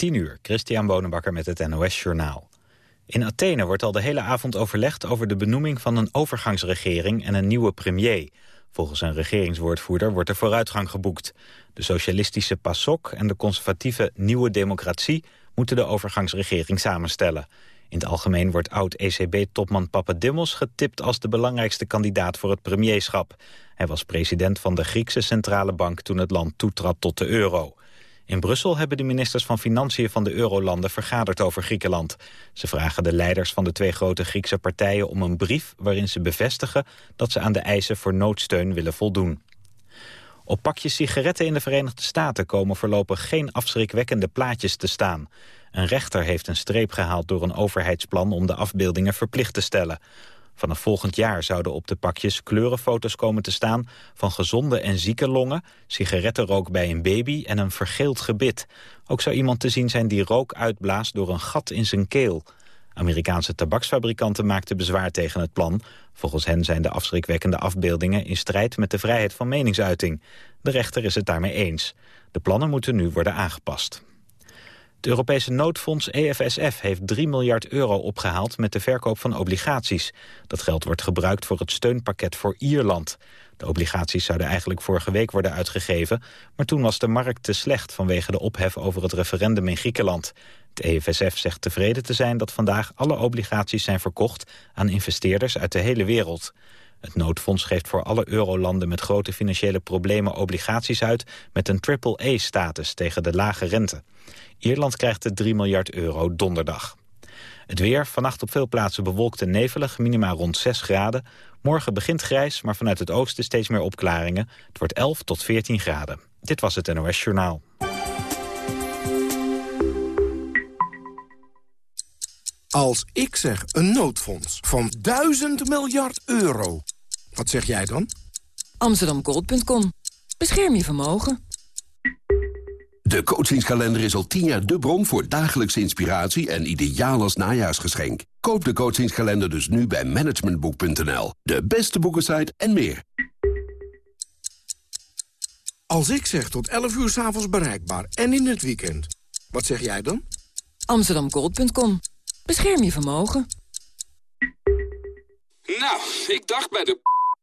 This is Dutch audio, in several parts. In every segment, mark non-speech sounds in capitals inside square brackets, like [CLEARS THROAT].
10 uur, Christian Bonenbakker met het NOS Journaal. In Athene wordt al de hele avond overlegd over de benoeming van een overgangsregering en een nieuwe premier. Volgens een regeringswoordvoerder wordt er vooruitgang geboekt. De socialistische PASOK en de conservatieve Nieuwe Democratie moeten de overgangsregering samenstellen. In het algemeen wordt oud-ECB-topman Papadimmos getipt als de belangrijkste kandidaat voor het premierschap. Hij was president van de Griekse Centrale Bank toen het land toetrad tot de euro. In Brussel hebben de ministers van Financiën van de eurolanden vergaderd over Griekenland. Ze vragen de leiders van de twee grote Griekse partijen om een brief waarin ze bevestigen dat ze aan de eisen voor noodsteun willen voldoen. Op pakjes sigaretten in de Verenigde Staten komen voorlopig geen afschrikwekkende plaatjes te staan. Een rechter heeft een streep gehaald door een overheidsplan om de afbeeldingen verplicht te stellen. Vanaf volgend jaar zouden op de pakjes kleurenfoto's komen te staan... van gezonde en zieke longen, sigarettenrook bij een baby en een vergeeld gebit. Ook zou iemand te zien zijn die rook uitblaast door een gat in zijn keel. Amerikaanse tabaksfabrikanten maakten bezwaar tegen het plan. Volgens hen zijn de afschrikwekkende afbeeldingen in strijd met de vrijheid van meningsuiting. De rechter is het daarmee eens. De plannen moeten nu worden aangepast. Het Europese noodfonds EFSF heeft 3 miljard euro opgehaald met de verkoop van obligaties. Dat geld wordt gebruikt voor het steunpakket voor Ierland. De obligaties zouden eigenlijk vorige week worden uitgegeven... maar toen was de markt te slecht vanwege de ophef over het referendum in Griekenland. Het EFSF zegt tevreden te zijn dat vandaag alle obligaties zijn verkocht... aan investeerders uit de hele wereld. Het noodfonds geeft voor alle eurolanden met grote financiële problemen obligaties uit... met een triple-A-status tegen de lage rente. Ierland krijgt de 3 miljard euro donderdag. Het weer, vannacht op veel plaatsen bewolkt en nevelig, minimaal rond 6 graden. Morgen begint grijs, maar vanuit het oosten steeds meer opklaringen. Het wordt 11 tot 14 graden. Dit was het NOS Journaal. Als ik zeg een noodfonds van 1000 miljard euro, wat zeg jij dan? Amsterdamgold.com. Bescherm je vermogen. De coachingskalender is al tien jaar de bron voor dagelijkse inspiratie en ideaal als najaarsgeschenk. Koop de coachingskalender dus nu bij managementboek.nl. De beste boekensite en meer. Als ik zeg tot 11 uur s'avonds bereikbaar en in het weekend, wat zeg jij dan? Amsterdamgold.com. Bescherm je vermogen. Nou, ik dacht bij de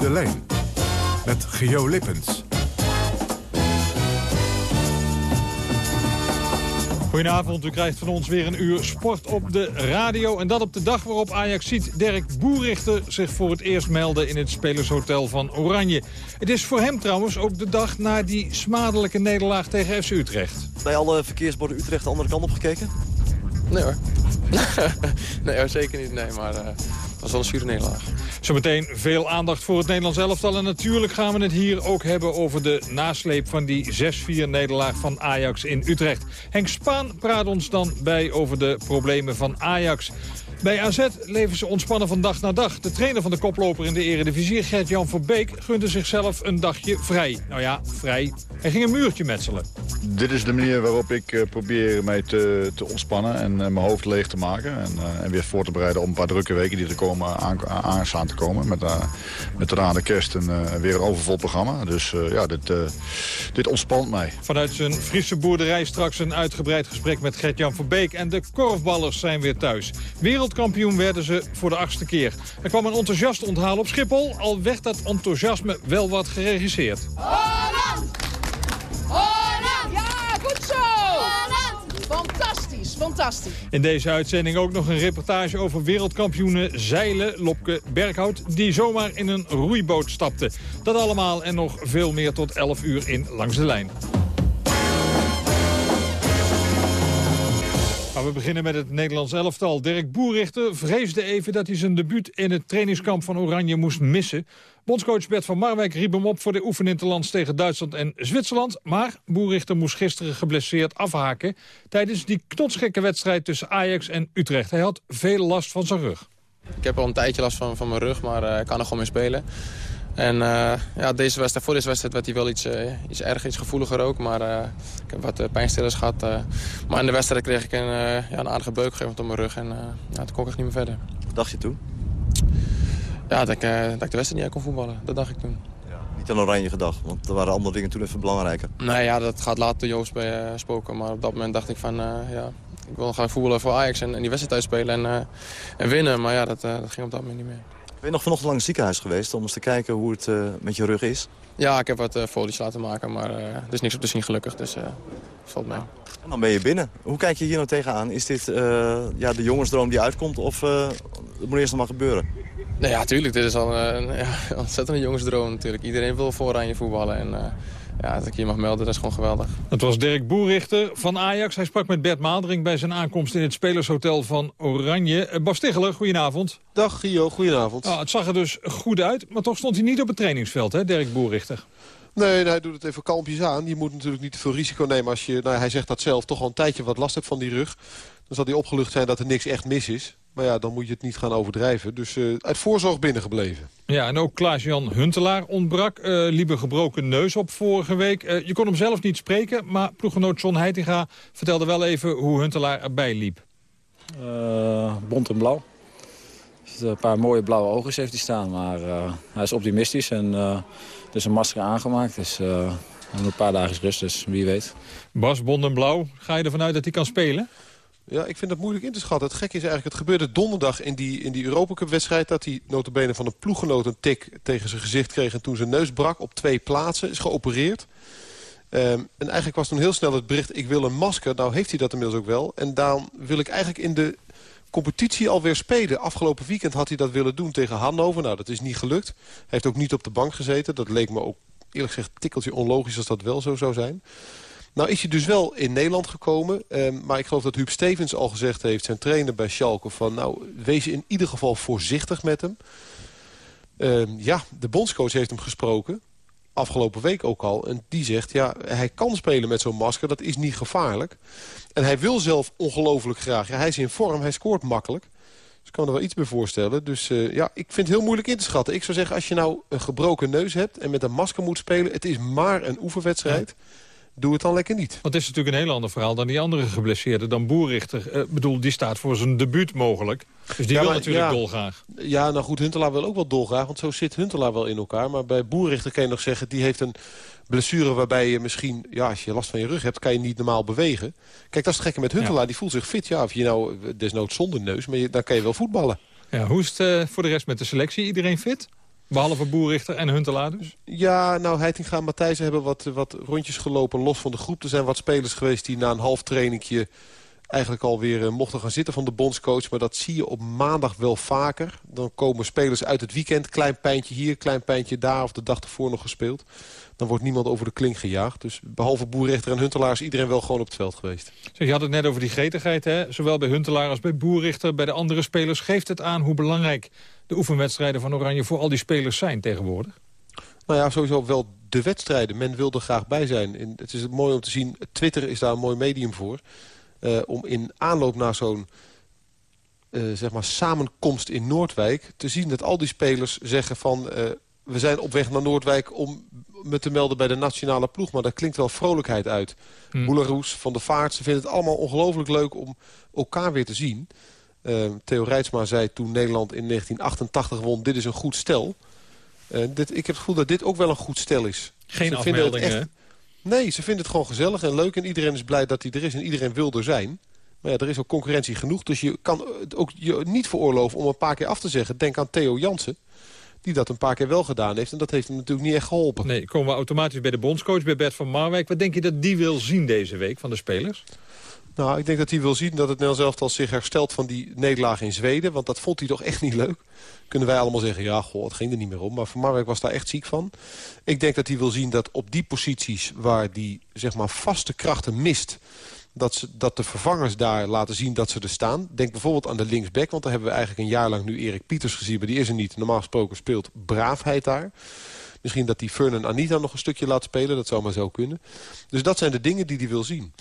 de lijn met Geo Lippens. Goedenavond, u krijgt van ons weer een uur sport op de radio. En dat op de dag waarop Ajax ziet Dirk Boerichter zich voor het eerst melden in het Spelershotel van Oranje. Het is voor hem trouwens ook de dag na die smadelijke nederlaag tegen FC Utrecht. Bij alle verkeersborden Utrecht de andere kant op gekeken? Nee hoor. [LAUGHS] nee hoor, zeker niet. Nee, maar uh, dat was wel een zure nederlaag. Zometeen veel aandacht voor het Nederlands elftal. En natuurlijk gaan we het hier ook hebben over de nasleep van die 6-4 nederlaag van Ajax in Utrecht. Henk Spaan praat ons dan bij over de problemen van Ajax. Bij AZ leven ze ontspannen van dag naar dag. De trainer van de koploper in de eredivisie, Gert-Jan Verbeek... gunde zichzelf een dagje vrij. Nou ja, vrij. Hij ging een muurtje metselen. Dit is de manier waarop ik uh, probeer mij te, te ontspannen... en uh, mijn hoofd leeg te maken. En, uh, en, weer voor te bereiden op een paar drukke weken die er komen, aan, aan staan te komen. Met, met daarna de kerst en weer een overvol programma. Dus ja, dit, dit ontspant mij. Vanuit zijn Friese boerderij straks een uitgebreid gesprek met Gert-Jan Verbeek. En de korfballers zijn weer thuis. Wereld Wereldkampioen werden ze voor de achtste keer. Er kwam een enthousiast onthaal op Schiphol, al werd dat enthousiasme wel wat geregisseerd. Holland! Holland! Ja, goed zo! Holland! Fantastisch, fantastisch. In deze uitzending ook nog een reportage over wereldkampioenen zeilen Lopke Berghout... die zomaar in een roeiboot stapte. Dat allemaal en nog veel meer tot 11 uur in Langs de Lijn. Maar we beginnen met het Nederlands elftal. Dirk Boerichter vreesde even dat hij zijn debuut in het trainingskamp van Oranje moest missen. Bondscoach Bert van Marwijk riep hem op voor de oefeninterlands tegen Duitsland en Zwitserland. Maar Boerichter moest gisteren geblesseerd afhaken tijdens die knotsgekke wedstrijd tussen Ajax en Utrecht. Hij had veel last van zijn rug. Ik heb al een tijdje last van, van mijn rug, maar uh, ik kan er gewoon mee spelen. En uh, ja, deze wedstrijd, voor deze wedstrijd werd hij wel iets, uh, iets erger, iets gevoeliger ook. Maar uh, ik heb wat pijnstillers gehad. maar in de wedstrijd kreeg ik een, ja, een aardige beuk gegeven op mijn rug. En ja, toen kon ik echt niet meer verder. Wat dacht je toen? Ja, dat ik, dat ik de wedstrijd niet uit kon voetballen. Dat dacht ik toen. Ja, niet aan oranje gedacht, want er waren andere dingen toen even belangrijker. Nee, ja, dat gaat later Joost bij spoken. Maar op dat moment dacht ik van, ja, ik wil gaan voetballen voor Ajax en, en die wedstrijd uitspelen en, en winnen. Maar ja, dat, dat ging op dat moment niet meer. Ben je nog vanochtend lang in het ziekenhuis geweest om eens te kijken hoe het uh, met je rug is? Ja, ik heb wat uh, folies laten maken, maar uh, er is niks op te zien gelukkig, dus valt mee. En dan ben je binnen. Hoe kijk je hier nou tegenaan? Is dit ja, de jongensdroom die uitkomt of het moet eerst nog maar gebeuren? Nee, ja, tuurlijk. Dit is al een ja, [LAUGHS] ontzettende jongensdroom natuurlijk. Iedereen wil vooraan je voetballen en ja, dat ik hier mag melden, dat is gewoon geweldig. Het was Dirk Boerichter van Ajax. Hij sprak met Bert Maaldering bij zijn aankomst in het Spelershotel van Oranje. Bas Ticheler, goedenavond. Dag Gio, goedenavond. Ah, het zag er dus goed uit, maar toch stond hij niet op het trainingsveld, hè, Dirk Boerichter? Nee, hij doet het even kalmpjes aan. Je moet natuurlijk niet te veel risico nemen als je, nou, hij zegt dat zelf, toch al een tijdje wat last hebt van die rug. Dan zal hij opgelucht zijn dat er niks echt mis is. Maar ja, dan moet je het niet gaan overdrijven. Dus uh, uit voorzorg binnengebleven. Ja, en ook Klaas-Jan Huntelaar ontbrak. Uh, liep een gebroken neus op vorige week. Uh, je kon hem zelf niet spreken, maar ploeggenoot John Heitinga vertelde wel even hoe Huntelaar erbij liep. bont en blauw. Dus een paar mooie blauwe ogen heeft hij staan, maar hij is optimistisch en er is een masker aangemaakt. Dus een paar dagen is rust, dus wie weet. Bas, bont en blauw, ga je ervan uit dat hij kan spelen? Ja, ik vind het moeilijk in te schatten. Het gekke is eigenlijk, het gebeurde donderdag in die, in die Europacup-wedstrijd... dat hij notabene van een ploeggenoot een tik tegen zijn gezicht kreeg... en toen zijn neus brak op twee plaatsen, is geopereerd. Um, en eigenlijk was toen heel snel het bericht, ik wil een masker. Nou heeft hij dat inmiddels ook wel. En daarom wil ik eigenlijk in de competitie alweer spelen. Afgelopen weekend had hij dat willen doen tegen Hannover. Nou, dat is niet gelukt. Hij heeft ook niet op de bank gezeten. Dat leek me ook eerlijk gezegd tikkeltje onlogisch als dat wel zo zou zijn. Nou is hij dus wel in Nederland gekomen. Um, maar ik geloof dat Huub Stevens al gezegd heeft, zijn trainer bij Schalke... van nou, wees in ieder geval voorzichtig met hem. Um, ja, de bondscoach heeft hem gesproken. Afgelopen week ook al. En die zegt, ja, hij kan spelen met zo'n masker. Dat is niet gevaarlijk. En hij wil zelf ongelooflijk graag. Hij is in vorm, hij scoort makkelijk. Dus ik kan er wel iets bij voorstellen. Dus uh, ja, ik vind het heel moeilijk in te schatten. Ik zou zeggen, als je nou een gebroken neus hebt... en met een masker moet spelen... het is maar een oefenwedstrijd... doe het dan lekker niet. Want het is natuurlijk een heel ander verhaal dan die andere geblesseerde. Dan Boerrichter, Ik uh, bedoel, die staat voor zijn debuut mogelijk. Dus die wil natuurlijk ja, dolgraag. Ja, nou goed, Huntelaar wil ook wel dolgraag. Want zo zit Huntelaar wel in elkaar. Maar bij Boerrichter kan je nog zeggen, die heeft een blessure waarbij je misschien... ja, als je last van je rug hebt, kan je niet normaal bewegen. Kijk, dat is het gekke met Huntelaar. Ja. Die voelt zich fit. Ja, of je nou desnoods zonder neus, maar je, dan kan je wel voetballen. Ja, hoe is het uh, voor de rest met de selectie? Iedereen fit? Behalve Boerrichter en Huntelaar dus? Ja, nou, Heitinga en Matthijs hebben wat, wat rondjes gelopen los van de groep. Er zijn wat spelers geweest die na een half trainingje eigenlijk alweer uh, mochten gaan zitten van de bondscoach. Maar dat zie je op maandag wel vaker. Dan komen spelers uit het weekend. Klein pijntje hier, klein pijntje daar. Of de dag ervoor nog gespeeld. Dan wordt niemand over de klink gejaagd. Dus behalve Boerrichter en Huntelaar is iedereen wel gewoon op het veld geweest. Zeg, je had het net over die gretigheid. Hè? Zowel bij Huntelaar als bij Boerrichter. Bij de andere spelers geeft het aan hoe belangrijk de oefenwedstrijden van Oranje voor al die spelers zijn tegenwoordig? Nou ja, sowieso wel de wedstrijden. Men wil er graag bij zijn. En het is mooi om te zien, Twitter is daar een mooi medium voor. Uh, om in aanloop naar zo'n uh, zeg maar samenkomst in Noordwijk... te zien dat al die spelers zeggen van... Uh, we zijn op weg naar Noordwijk om me te melden bij de nationale ploeg. Maar daar klinkt wel vrolijkheid uit. Hmm. Boeleroes, Van de Vaart, ze vinden het allemaal ongelooflijk leuk om elkaar weer te zien... Uh, Theo Rijtsma zei toen Nederland in 1988 won... dit is een goed stel. Uh, dit, ik heb het gevoel dat dit ook wel een goed stel is. Geen afmeldingen, echt... Nee, ze vinden het gewoon gezellig en leuk. En iedereen is blij dat hij er is en iedereen wil er zijn. Maar ja, er is ook concurrentie genoeg. Dus je kan ook je niet veroorloven om een paar keer af te zeggen. Denk aan Theo Jansen die dat een paar keer wel gedaan heeft. En dat heeft hem natuurlijk niet echt geholpen. Nee, komen we automatisch bij de bondscoach, bij Bert van Marwijk. Wat denk je dat die wil zien deze week van de spelers? Nou, ik denk dat hij wil zien dat het Nederlands elftal zich herstelt van die nederlaag in Zweden. Want dat vond hij toch echt niet leuk. Kunnen wij allemaal zeggen, ja, goh, het ging er niet meer om. Maar Van Marwijk was daar echt ziek van. Ik denk dat hij wil zien dat op die posities waar die zeg maar, vaste krachten mist... dat, ze, dat de vervangers daar laten zien dat ze er staan. Denk bijvoorbeeld aan de linksback, want daar hebben we eigenlijk een jaar lang nu Erik Pieters gezien. Maar die is er niet. Normaal gesproken speelt braafheid daar. Misschien dat die Fern en Anita nog een stukje laat spelen. Dat zou maar zo kunnen. Dus dat zijn de dingen die hij wil zien.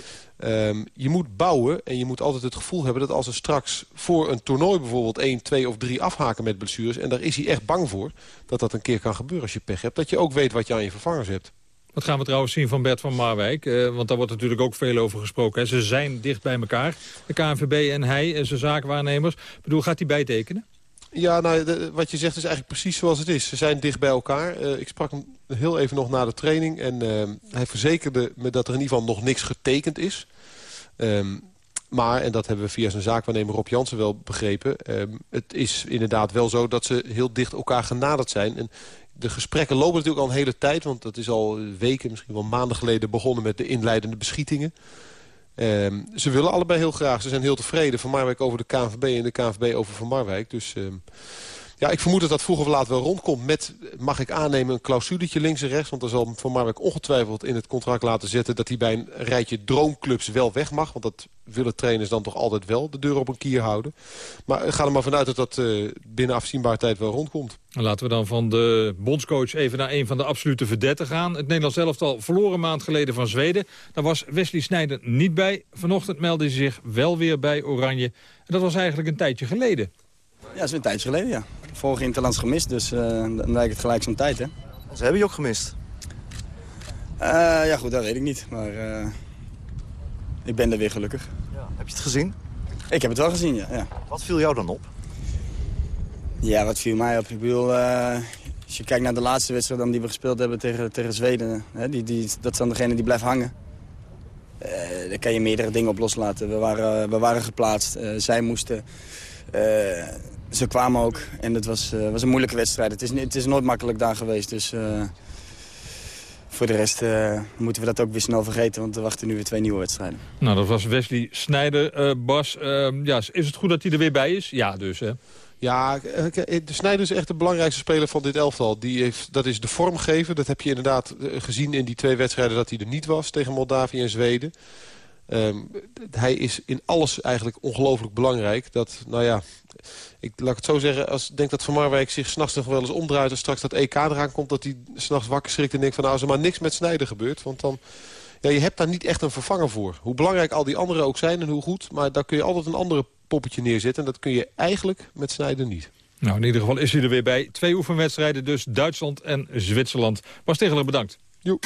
Um, je moet bouwen en je moet altijd het gevoel hebben... dat als er straks voor een toernooi bijvoorbeeld 1, 2 of 3 afhaken met blessures... en daar is hij echt bang voor dat dat een keer kan gebeuren als je pech hebt... dat je ook weet wat je aan je vervangers hebt. Wat gaan we trouwens zien van Bert van Marwijk? Uh, want daar wordt natuurlijk ook veel over gesproken. Hè. Ze zijn dicht bij elkaar, de KNVB en hij, en zijn zaakwaarnemers. Ik bedoel, gaat hij bijtekenen? Ja, nou, wat je zegt is eigenlijk precies zoals het is. Ze zijn dicht bij elkaar. Uh, ik sprak hem heel even nog na de training. En uh, hij verzekerde me dat er in ieder geval nog niks getekend is. Um, maar, en dat hebben we via zijn zaakwaarnemer Rob Jansen wel begrepen... Um, het is inderdaad wel zo dat ze heel dicht elkaar genaderd zijn. En de gesprekken lopen natuurlijk al een hele tijd... want dat is al weken, misschien wel maanden geleden... begonnen met de inleidende beschietingen. Um, ze willen allebei heel graag. Ze zijn heel tevreden. Van Marwijk over de KNVB en de KNVB over Van Marwijk. Dus um, ja, ik vermoed dat dat vroeg of laat wel rondkomt. Met, mag ik aannemen, een clausuletje links en rechts. Want dan zal Van Marwijk ongetwijfeld in het contract laten zetten... dat hij bij een rijtje droomclubs wel weg mag. Want dat willen trainers dan toch altijd wel de deur op een kier houden. Maar ga er maar vanuit dat dat uh, binnen afzienbaar tijd wel rondkomt. Laten we dan van de bondscoach even naar een van de absolute verdetten gaan. Het Nederlands elftal verloren maand geleden van Zweden. Daar was Wesley Sneijder niet bij. Vanochtend meldde hij zich wel weer bij Oranje. En dat was eigenlijk een tijdje geleden. Ja, dat is een tijdje geleden, ja. Vorige Interlands gemist, dus uh, dan lijkt het gelijk zo'n tijd, hè. Ze hebben je ook gemist? Uh, ja, goed, dat weet ik niet. Maar uh, ik ben er weer gelukkig. Ja. Heb je het gezien? Ik heb het wel gezien, ja. ja. Wat viel jou dan op? Ja, wat viel mij op? Ik bedoel, als je kijkt naar de laatste wedstrijd dan die we gespeeld hebben tegen, tegen Zweden... Hè, die, die, dat is dan degene die blijft hangen. daar kan je meerdere dingen op loslaten. We waren, we waren geplaatst. zij moesten ze kwamen ook en het was, uh, was een moeilijke wedstrijd. Het is, het is nooit makkelijk daar geweest, dus uh, voor de rest moeten we dat ook weer snel vergeten. Want er wachten nu weer twee nieuwe wedstrijden. Nou, dat was Wesley Snijder. Bas, ehm, ja, is het goed dat hij er weer bij is? Ja, dus hè. Ja, de Snijder is echt de belangrijkste speler van dit elftal. Die heeft, dat is de vormgever. Dat heb je inderdaad gezien in die twee wedstrijden dat hij er niet was tegen Moldavië en Zweden. Um, hij is in alles eigenlijk ongelooflijk belangrijk. Dat, nou ja, ik laat het zo zeggen, als ik denk dat Van Marwijk zich s'nachts nog wel eens omdraait... en straks dat EK eraan komt, dat hij s'nachts wakker schrikt en denkt van... nou, als er maar niks met Snijder gebeurt, want dan... Ja, je hebt daar niet echt een vervanger voor. Hoe belangrijk al die anderen ook zijn en hoe goed... maar daar kun je altijd een andere poppetje neerzetten... en dat kun je eigenlijk met Snijder niet. Nou, in ieder geval is hij er weer bij. Twee oefenwedstrijden dus, Duitsland en Zwitserland. Bas Tegeler, bedankt. Joep.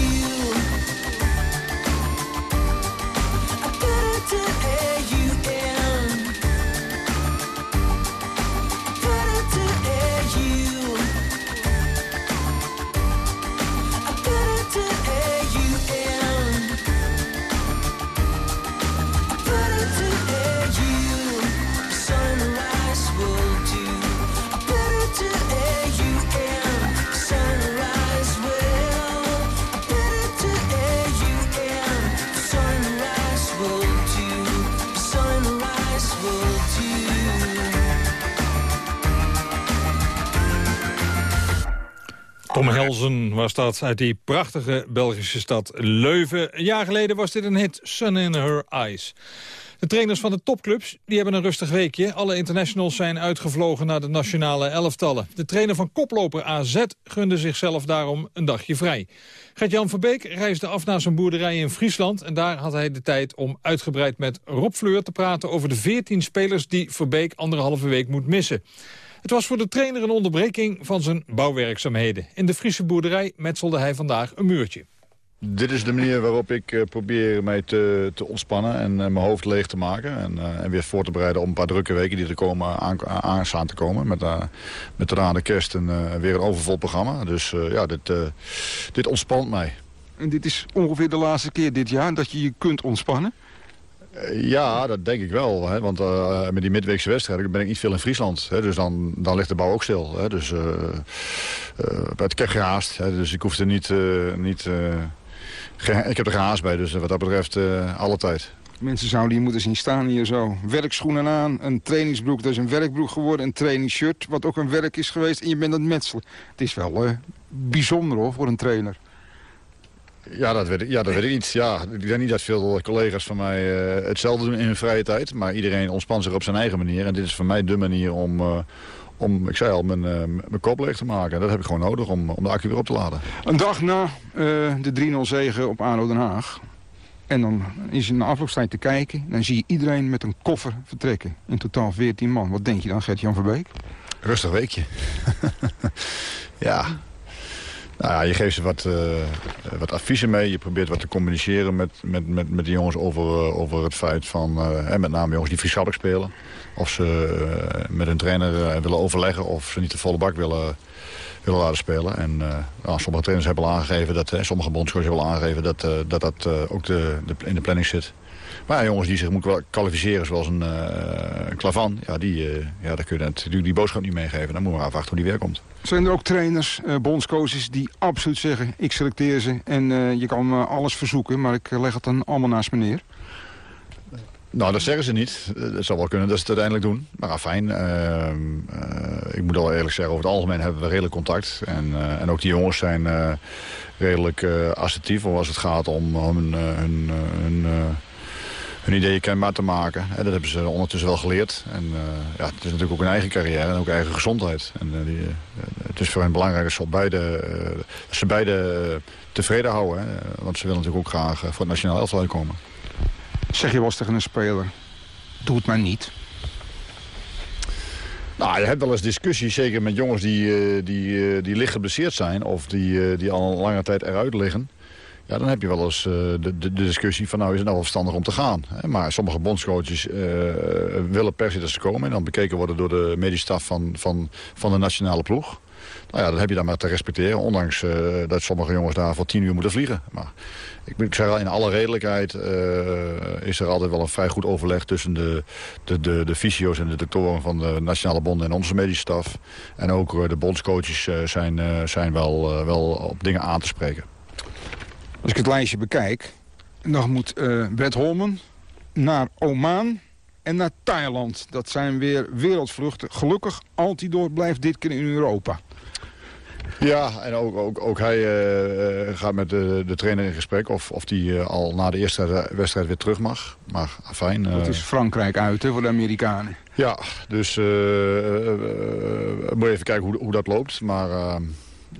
Helzen was dat uit die prachtige Belgische stad Leuven. Een jaar geleden was dit een hit, Sun in Her Eyes. De trainers van de topclubs die hebben een rustig weekje. Alle internationals zijn uitgevlogen naar de nationale elftallen. De trainer van koploper AZ gunde zichzelf daarom een dagje vrij. Gert-Jan Verbeek reisde af naar zijn boerderij in Friesland... en daar had hij de tijd om uitgebreid met Rob Fleur te praten... over de 14 spelers die Verbeek anderhalve week moet missen. Het was voor de trainer een onderbreking van zijn bouwwerkzaamheden. In de Friese boerderij metselde hij vandaag een muurtje. Dit is de manier waarop ik eh, probeer mij te, te ontspannen en eh, mijn hoofd leeg te maken. En, eh, en weer voor te bereiden op een paar drukke weken die er komen, aan, aan staan te komen. Met, uh, met daarna de kerst en weer een overvol programma. Dus ja, dit, dit ontspant mij. En dit is ongeveer de laatste keer dit jaar dat je je kunt ontspannen? Ja, dat denk ik wel. Hè? Want uh, met die midweekse wedstrijden ben ik niet veel in Friesland. Hè? Dus dan, dan ligt de bouw ook stil. Hè? Dus uh, uh, ik gehaast. Hè? Dus ik hoef er niet... niet ik heb er gehaast bij, dus wat dat betreft alle tijd. Mensen zouden hier moeten zien staan hier zo. Werkschoenen aan, een trainingsbroek, dat is een werkbroek geworden. Een trainingsshirt, wat ook een werk is geweest. En je bent aan het metselen. Het is wel bijzonder hoor, voor een trainer. Ja, dat weet ik, ja, dat weet ik niet. Ja, ik denk niet dat veel collega's van mij uh, hetzelfde doen in hun vrije tijd. Maar iedereen ontspant zich op zijn eigen manier. En dit is voor mij de manier om, uh, om ik zei al, mijn, uh, mijn kop leeg te maken. Dat heb ik gewoon nodig om, om de accu weer op te laden. Een dag na de 3-0 zege op ADO Den Haag. En dan is je naar afloopstijd te kijken. Dan zie je iedereen met een koffer vertrekken. In totaal 14 man. Wat denk je dan, Gert-Jan Verbeek? Rustig weekje. [LAUGHS] ja, nou ja, je geeft ze wat, uh, wat adviezen mee. Je probeert wat te communiceren met, met, met, met de jongens over, uh, over het feit van... Uh, en met name jongens die vriendschappelijk spelen. Of ze met hun trainer willen overleggen of ze niet de volle bak willen, willen laten spelen. En nou, sommige trainers hebben al aangegeven, dat, sommige bondscoaches hebben al aangegeven... dat dat, dat ook de, de, in de planning zit. Maar ja, jongens die zich moeten kwalificeren zoals een, uh, een klavan... Ja, die, uh, ja, daar kun je natuurlijk die boodschap niet meegeven. Dan moeten we afwachten hoe die weer komt. Zijn er ook trainers, uh, bondscoaches die absoluut zeggen... ik selecteer ze en je kan alles verzoeken... maar ik leg het dan allemaal naast me neer? Nou, dat zeggen ze niet. Het zou wel kunnen dat ze het uiteindelijk doen. Maar fijn. ik moet al eerlijk zeggen, over het algemeen hebben we redelijk contact. En, en ook die jongens zijn redelijk assertief... als het gaat om hun, hun, hun hun ideeën kenbaar te maken. En dat hebben ze ondertussen wel geleerd. En uh, ja, het is natuurlijk ook hun eigen carrière en ook eigen gezondheid. En uh, die, uh, het is voor hen belangrijk dat ze, beide, dat ze beide tevreden houden. Hè? Want ze willen natuurlijk ook graag voor het nationaal elftal komen. Zeg je wel eens tegen een speler, doe het maar niet. Nou, je hebt wel eens discussies, zeker met jongens die, die, die licht geblesseerd zijn... of die, die al een lange tijd eruit liggen. Dan heb je wel eens uh, de, de, discussie van nou is het nou wel verstandig om te gaan. Hè? Maar sommige bondscoaches uh, willen per se dat ze komen. En dan bekeken worden door de medische staf van, van, van de nationale ploeg. Nou ja, dan heb je dan maar te respecteren. Ondanks uh, dat sommige jongens daar voor tien uur moeten vliegen. Maar ik, ik zeg wel, in alle redelijkheid is er altijd wel een vrij goed overleg... tussen de, de, de, de en de doctoren van de nationale bonden en onze medische staf. En ook de bondscoaches zijn, zijn wel, wel op dingen aan te spreken. Als ik het lijstje bekijk, dan moet uh, naar Oman en naar Thailand. Dat zijn weer wereldvluchten. Gelukkig, Altidoor blijft dit keer in Europa. Ja, en ook, ook, ook hij uh, gaat met de, de trainer in gesprek of, of die uh, al na de eerste wedstrijd weer terug mag. Maar fijn. Uh... Het is Frankrijk uit hè, voor de Amerikanen. Ja, dus moet even kijken hoe, hoe dat loopt. Maar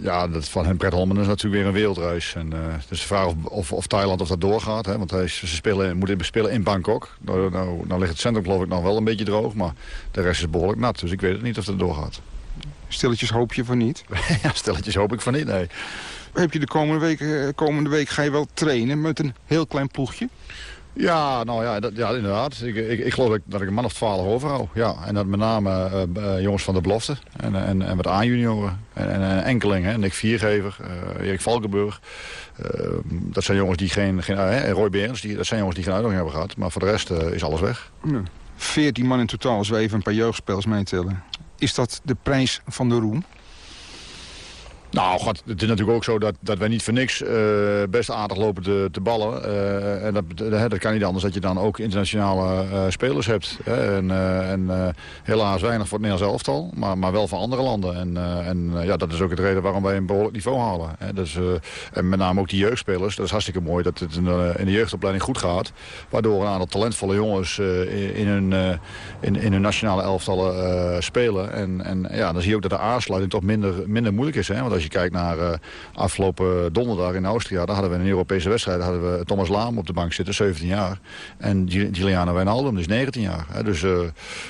Ja, dat van hem Brett Holman is natuurlijk weer een wereldreis. En, dus de vraag of, of, of, Thailand of dat doorgaat. Hè, want hij, ze spelen, moeten spelen in Bangkok. Nou, nou, nou, ligt het centrum geloof ik nog wel een beetje droog. Maar de rest is behoorlijk nat. Dus ik weet het niet of dat doorgaat. Stilletjes hoop je van niet? [LAUGHS] ja, stilletjes hoop ik van niet, nee. Heb je de komende week, eh, komende week ga je wel trainen met een heel klein ploegje? Ja, nou ja, ja inderdaad. Ik, ik, ik geloof dat ik, een man of twaalf overhoud. Ja, en dat met name uh, uh, jongens van de belofte en, en, en A-junioren. En, en uh, enkelingen, Nick Viergever, Erik Valkenburg. dat zijn jongens die geen... geen Roy Berens, die, dat zijn jongens die geen uitdaging hebben gehad. Maar voor de rest is alles weg. 14 man in totaal, als we even een paar jeugdspelers meetellen. Is dat de prijs van de roem? Nou, God, het is natuurlijk ook zo dat, dat wij niet voor niks uh, best aardig lopen te, te ballen. Uh, en dat, dat, kan niet anders dat je dan ook internationale spelers hebt. Hè? En, en helaas weinig voor het Nederlands elftal, maar, maar wel voor andere landen. En, en ja, dat is ook de reden waarom wij een behoorlijk niveau halen. Hè? Dus, en met name ook die jeugdspelers. Dat is hartstikke mooi dat het in de, in de jeugdopleiding goed gaat. Waardoor een aantal talentvolle jongens in, hun, in, in hun nationale elftallen spelen. En, en ja, dan zie je ook dat de aansluiting toch minder, minder moeilijk is. Hè? Als je kijkt naar uh, afgelopen donderdag in Austria... daar hadden we een Europese wedstrijd. hadden we Thomas Laam op de bank zitten, 17 jaar. En Giuliano Wijnaldum, dus 19 jaar. Hè. Dus uh,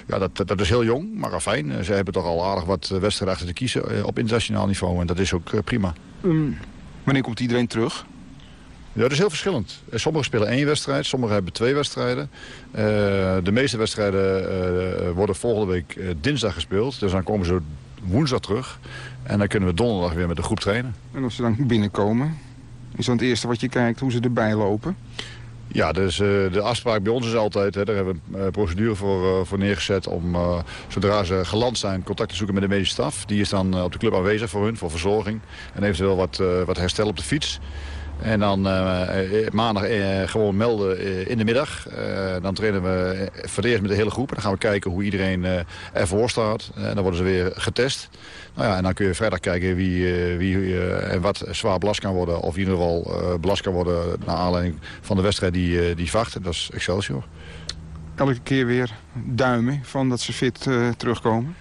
ja, dat, dat is heel jong, maar fijn. Ze hebben toch al aardig wat wedstrijden achter te kiezen op internationaal niveau. En dat is ook prima. Um, wanneer komt iedereen terug? Ja, dat is heel verschillend. Sommigen spelen één wedstrijd, sommigen hebben twee wedstrijden. Uh, de meeste wedstrijden uh, worden volgende week dinsdag gespeeld. Dus dan komen ze woensdag terug. En dan kunnen we donderdag weer met de groep trainen. En als ze dan binnenkomen, is dan het eerste wat je kijkt hoe ze erbij lopen? Ja, dus uh, de afspraak bij ons is altijd, hè, daar hebben we een uh, procedure voor, uh, voor neergezet... om zodra ze geland zijn contact te zoeken met de medische staf. Die is dan op de club aanwezig voor hun, voor verzorging. En eventueel wat, wat herstel op de fiets. En dan uh, maandag uh, gewoon melden in de middag. dan trainen we voor eerst met de hele groep. En dan gaan we kijken hoe iedereen ervoor staat. En dan worden ze weer getest. Nou ja, en dan kun je vrijdag kijken wie, wie en wat zwaar belast kan worden. Of in ieder geval belast kan worden naar aanleiding van de wedstrijd die, die vacht. Dat is Excelsior. Elke keer weer duimen van dat ze fit terugkomen?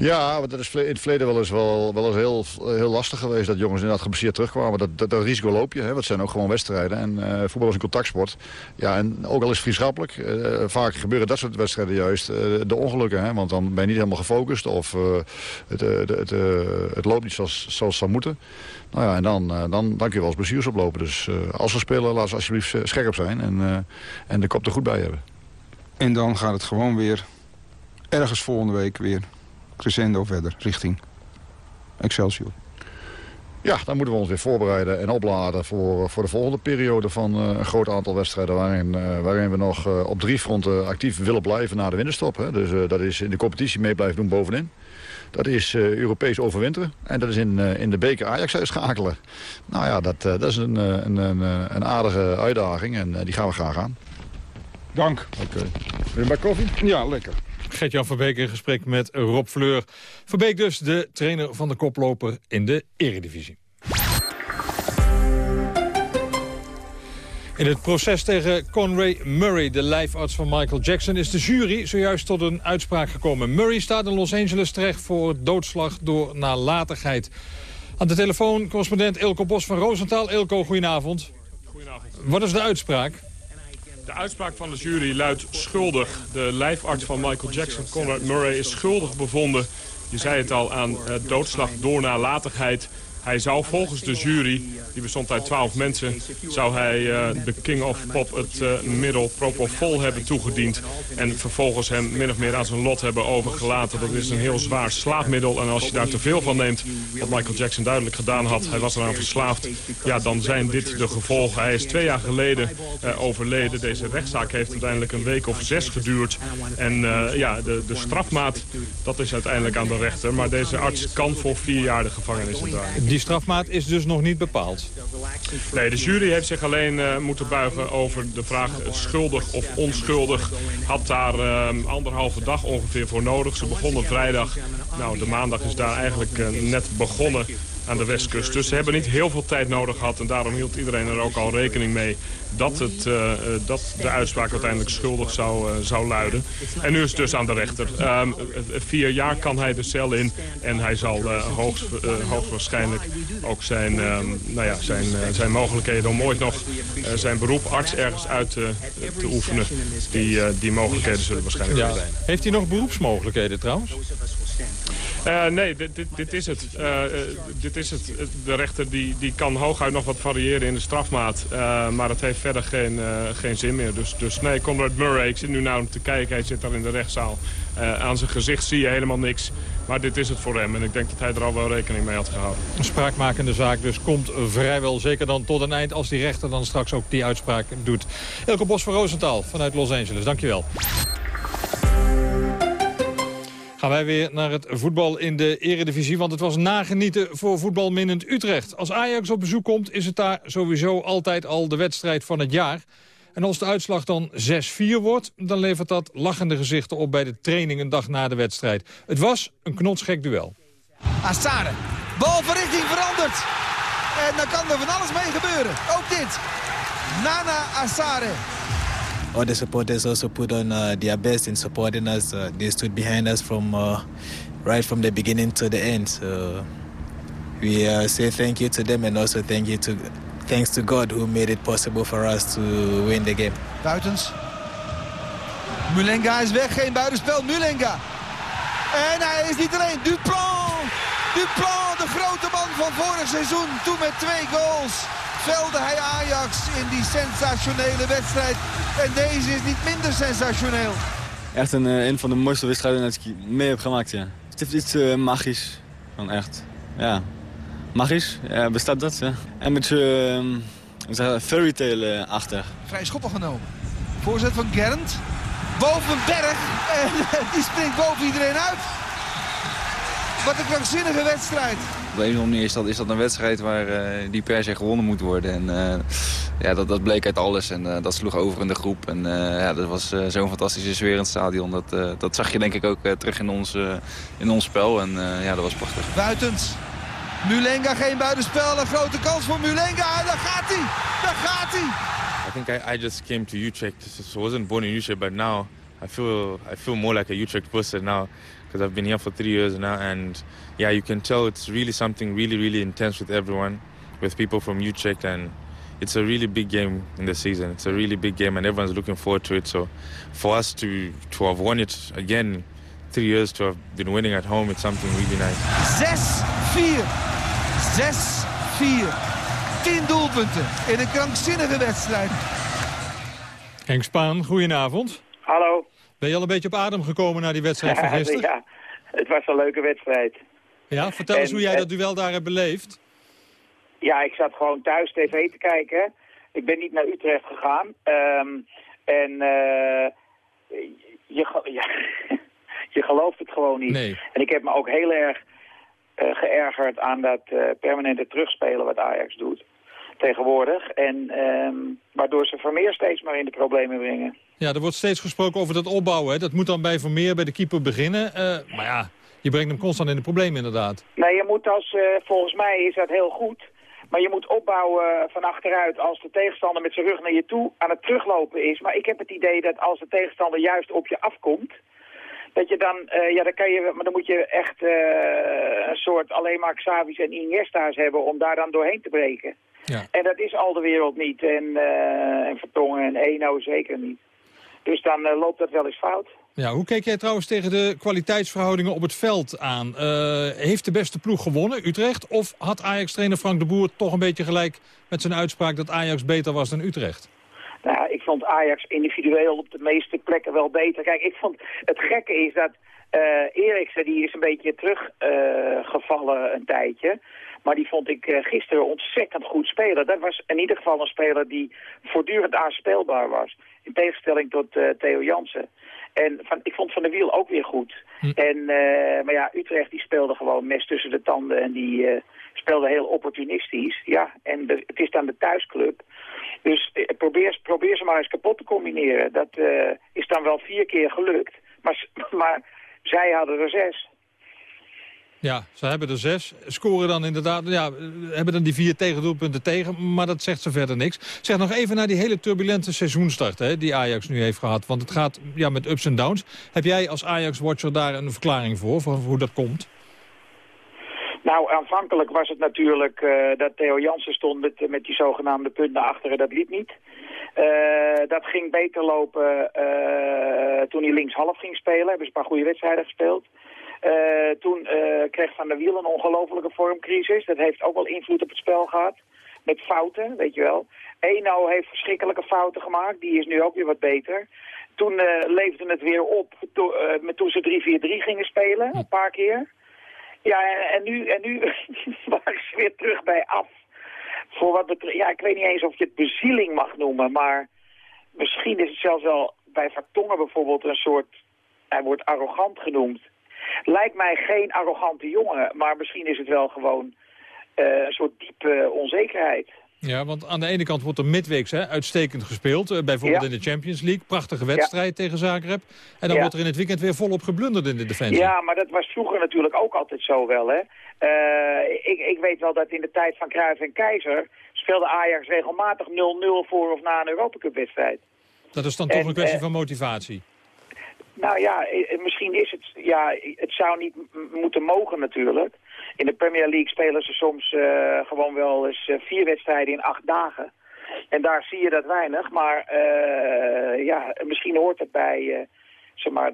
Ja, want dat is in het verleden wel eens, wel, wel eens heel, heel lastig geweest... dat jongens inderdaad geblesseerd terugkwamen. Dat, dat, dat, risico loop je, hè, want het zijn ook gewoon wedstrijden. En uh, voetbal is een contactsport. Ja, en ook al is vriendschappelijk. Uh, vaak gebeuren dat soort wedstrijden juist uh, de ongelukken. Hè, want dan ben je niet helemaal gefocust of het, het, het, loopt niet zoals, zoals het zou moeten. Nou ja, en dan, dan, dan kun je wel eens blessures oplopen. Dus als we spelen, laten we alsjeblieft scherp zijn en, en de kop er goed bij hebben. En dan gaat het gewoon weer ergens volgende week weer crescendo verder, richting Excelsior. Ja, dan moeten we ons weer voorbereiden en opladen voor, voor de volgende periode van uh, een groot aantal wedstrijden... waarin, uh, waarin we nog uh, op drie fronten actief willen blijven na de winterstop. Hè. Dus dat is in de competitie mee blijven doen bovenin. Dat is Europees overwinteren. En dat is in, in de beker Ajax uitschakelen. Nou ja, dat, dat is een, een, een, een, aardige uitdaging en die gaan we graag aan. Dank. Oké. Okay. Wil je maar koffie? Ja, lekker. Gert-Jan Verbeek in gesprek met Rob Fleur. Verbeek dus de trainer van de koploper in de eredivisie. In het proces tegen Conray Murray, de lijfarts van Michael Jackson... is de jury zojuist tot een uitspraak gekomen. Murray staat in Los Angeles terecht voor doodslag door nalatigheid. Aan de telefoon correspondent Ilko Bos van Roosentaal. Ilko, goedenavond. Goedenavond. Wat is de uitspraak? De uitspraak van de jury luidt schuldig. De lijfarts van Michael Jackson, Conrad Murray, is schuldig bevonden. Je zei het al aan uh, doodslag door nalatigheid. Hij zou volgens de jury, die bestond uit twaalf mensen... zou hij uh, de King of Pop het uh, middel Propofol hebben toegediend... en vervolgens hem min of meer aan zijn lot hebben overgelaten. Dat is een heel zwaar slaapmiddel. En als je daar te veel van neemt, wat Michael Jackson duidelijk gedaan had... hij was eraan verslaafd, ja, dan zijn dit de gevolgen. Hij is twee jaar geleden uh, overleden. Deze rechtszaak heeft uiteindelijk een week of zes geduurd. En ja, de, de strafmaat, dat is uiteindelijk aan de rechter. Maar deze arts kan voor vier jaar de gevangenis daar. Die strafmaat is dus nog niet bepaald? Nee, de jury heeft zich alleen uh, moeten buigen over de vraag schuldig of onschuldig. Had daar uh, anderhalve dag ongeveer voor nodig. Ze begonnen vrijdag. Nou, de maandag is daar eigenlijk net begonnen. Aan de westkust. Dus ze hebben niet heel veel tijd nodig gehad. En daarom hield iedereen er ook al rekening mee dat, het, uh, dat de uitspraak uiteindelijk schuldig zou, uh, zou luiden. En nu is het dus aan de rechter. Um, vier jaar kan hij de cel in. En hij zal hoogst, hoogstwaarschijnlijk ook zijn, um, nou ja, zijn, zijn mogelijkheden om ooit nog zijn beroep arts ergens uit te, te oefenen. Die, die mogelijkheden zullen waarschijnlijk ja. zijn. Heeft hij nog beroepsmogelijkheden trouwens? Uh, nee, dit, dit, dit, is het. Uh, uh, dit is het. De rechter die, die kan hooguit nog wat variëren in de strafmaat. maar het heeft verder geen, geen zin meer. Dus, dus nee, Conrad Murray, ik zit nu naar hem te kijken. Hij zit daar in de rechtszaal. aan zijn gezicht zie je helemaal niks. Maar dit is het voor hem. En ik denk dat hij er al wel rekening mee had gehouden. Een spraakmakende zaak dus komt vrijwel zeker dan tot een eind... als die rechter dan straks ook die uitspraak doet. Elke Bos van Roosentaal vanuit Los Angeles. Dankjewel. Gaan wij weer naar het voetbal in de eredivisie. Want het was nagenieten voor voetbalminnend Utrecht. Als Ajax op bezoek komt is het daar sowieso altijd al de wedstrijd van het jaar. En als de uitslag dan 6-4 wordt, dan levert dat lachende gezichten op bij de training een dag na de wedstrijd. Het was een knotsgek duel. Assare, bal van richting veranderd. En dan kan er van alles mee gebeuren. Ook dit. Nana Assare the supporters also put on uh, their best in supporting us. Uh, they stood behind us from uh, right from the beginning to the end. So we uh, say thank you to them and also thank you to thanks to God who made it possible for us to win the game. Buitens. Mulenga is weg, geen buitenspel. Mulenga. En hij is niet alleen. Duplan. Duplan, de grote man van vorig seizoen. Toen met twee goals velde hij Ajax in die sensationele wedstrijd. En deze is niet minder sensationeel. Echt een, een van de mooiste wedstrijden dat ik mee heb gemaakt, ja. Het heeft iets uh, magisch. Gewoon echt, ja. Magisch, ja, bestaat dat, ja. En een beetje, uh, fairy tale-achtig. Vrij schoppen genomen. Voorzet van Gernd. Boven Berg. En [LAUGHS] die springt boven iedereen uit. Wat een krankzinnige wedstrijd. Op de een of andere manier is dat, is dat een wedstrijd waar uh, die per se gewonnen moet worden. En uh, ja, dat, dat bleek uit alles en uh, dat sloeg over in de groep. En ja, dat was zo'n fantastische sfeer in het stadion. Dat, dat zag je denk ik ook terug in ons, in ons spel. En ja, dat was prachtig. Buitens. Mulenga geen buitenspel. Een grote kans voor Mulenga. En daar gaat hij. Daar gaat hij. I think I, I just came to Utrecht. So I wasn't born in Utrecht, but now I feel, I feel more like a Utrecht person now. Because I've been here for three years now, and yeah, you can tell it's really something really, really intense with everyone, with people from Utrecht, and it's a really big game in the season. It's a really big game, and everyone's looking forward to it. So, for us to to have won it again, three years to have been winning at home, it's something really nice. 6-4, 6-4, 10 doelpunten in een krankzinnige wedstrijd. Henk Spaan, goedenavond. Hallo. Ben je al een beetje op adem gekomen na die wedstrijd van [LAUGHS] gisteren? ja, het was een leuke wedstrijd. Ja, vertel eens hoe jij dat duel daar hebt beleefd. Ja, ik zat gewoon thuis tv te kijken. Ik ben niet naar Utrecht gegaan. Um, en uh, je, [LAUGHS] ja, je gelooft het gewoon niet. Nee. En ik heb me ook heel erg uh, geërgerd aan dat uh, permanente terugspelen wat Ajax doet tegenwoordig. En um, waardoor ze Vermeer steeds maar in de problemen brengen. Ja, er wordt steeds gesproken over dat opbouwen. Hè. Dat moet dan bij Vermeer, bij de keeper beginnen. Uh, maar ja, je brengt hem constant in de problemen inderdaad. Nee, je moet als, uh, volgens mij is dat heel goed. Maar je moet opbouwen van achteruit als de tegenstander met zijn rug naar je toe aan het teruglopen is. Maar ik heb het idee dat als de tegenstander juist op je afkomt... Dat je dan, uh, ja, dan kan je, maar dan moet je echt uh, een soort alleen maar Xavi's en Iniesta's hebben om daar dan doorheen te breken. Ja. En dat is al de wereld niet. En, uh, en Vertongen en Eno zeker niet. Dus dan uh, loopt dat wel eens fout. Ja, hoe keek jij trouwens tegen de kwaliteitsverhoudingen op het veld aan? Uh, heeft de beste ploeg gewonnen, Utrecht? Of had Ajax-trainer Frank de Boer toch een beetje gelijk met zijn uitspraak dat Ajax beter was dan Utrecht? Nou, ik vond Ajax individueel op de meeste plekken wel beter. Kijk, ik vond het gekke is dat uh, Eriksen, die is een beetje teruggevallen uh, een tijdje. Maar die vond ik uh, gisteren ontzettend goed spelen. Dat was in ieder geval een speler die voortdurend aanspeelbaar was. In tegenstelling tot uh, Theo Jansen. En van, ik vond Van der Wiel ook weer goed. Hm. En, uh, maar ja, Utrecht die speelde gewoon mes tussen de tanden. En die uh, speelde heel opportunistisch. Ja, en de, het is dan de thuisclub. Dus probeer, probeer ze maar eens kapot te combineren. Dat is dan wel vier keer gelukt. Maar, [LAUGHS] maar zij hadden er zes. Ja, ze hebben er zes. Scoren dan inderdaad, ja, hebben dan die vier tegendoelpunten tegen. Maar dat zegt ze verder niks. Zeg nog even naar die hele turbulente seizoenstart hè, die Ajax nu heeft gehad. Want het gaat ja, met ups en downs. Heb jij als Ajax-watcher daar een verklaring voor, voor hoe dat komt? Nou, aanvankelijk was het natuurlijk eh, dat Theo Jansen stond met, met die zogenaamde punten achteren. Dat liep niet. Eh, dat ging beter lopen eh, toen hij linkshalf ging spelen. Hebben ze een paar goede wedstrijden gespeeld. Eh, toen eh, kreeg Van der Wiel een ongelofelijke vormcrisis. Dat heeft ook wel invloed op het spel gehad. Met fouten, weet je wel. Eno heeft verschrikkelijke fouten gemaakt. Die is nu ook weer wat beter. Toen eh, leefde het weer op to- toen ze 3-4-3 gingen spelen, een paar keer. Ja, en, en nu, en nu [LAUGHS] waren ze weer terug bij af. Voor wat betreft, ja, ik weet niet eens of je het bezieling mag noemen, maar misschien is het zelfs wel bij Vertongen bijvoorbeeld een soort, hij wordt arrogant genoemd. Lijkt mij geen arrogante jongen, maar misschien is het wel gewoon eh, een soort diepe onzekerheid. Ja, want aan de ene kant wordt er midweeks hè, uitstekend gespeeld. eh, bijvoorbeeld Ja. in de Champions League. Prachtige wedstrijd tegen Zagreb. En dan Ja. wordt er in het weekend weer volop geblunderd in de defensie. Ja, maar dat was vroeger natuurlijk ook altijd zo wel, hè. Eh, ik, ik weet wel dat in de tijd van Cruijff en Keizer speelde Ajax regelmatig 0-0 voor of na een Europa Cup wedstrijd. Dat is dan toch En, een kwestie eh, van motivatie. Nou ja, misschien is het, ja, het zou niet moeten mogen natuurlijk. In de Premier League spelen ze soms eh, gewoon wel eens eh, vier wedstrijden in acht dagen. En daar zie je dat weinig, maar eh, ja, misschien hoort het bij zeg maar,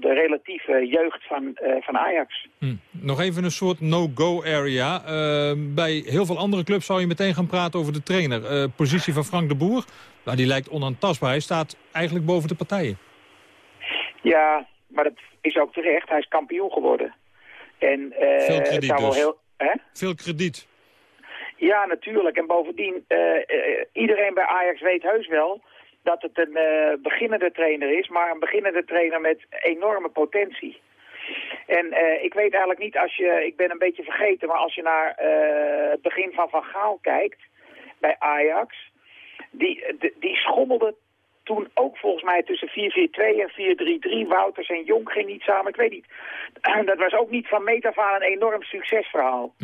de relatieve jeugd van, van Ajax. Hm. Nog even een soort no-go area. Eh, bij heel veel andere clubs zou je meteen gaan praten over de trainer. Positie van Frank de Boer, nou, die lijkt onaantastbaar. Hij staat eigenlijk boven de partijen. Ja, maar dat is ook terecht. Hij is kampioen geworden. En eh, Veel krediet zou wel dus. heel... Hè? Veel krediet. Ja, natuurlijk. En bovendien, eh, eh, iedereen bij Ajax weet heus wel dat het een beginnende trainer is, maar een beginnende trainer met enorme potentie. En ik weet eigenlijk niet als je, ik ben een beetje vergeten, maar als je naar het begin van Van Gaal kijkt bij Ajax, die, die, schommelde volgens mij tussen 4-4-2 en 4-3-3. Wouters en Jong ging niet samen, ik weet niet. [CLEARS THROAT] Dat was ook niet van meet af aan een enorm succesverhaal.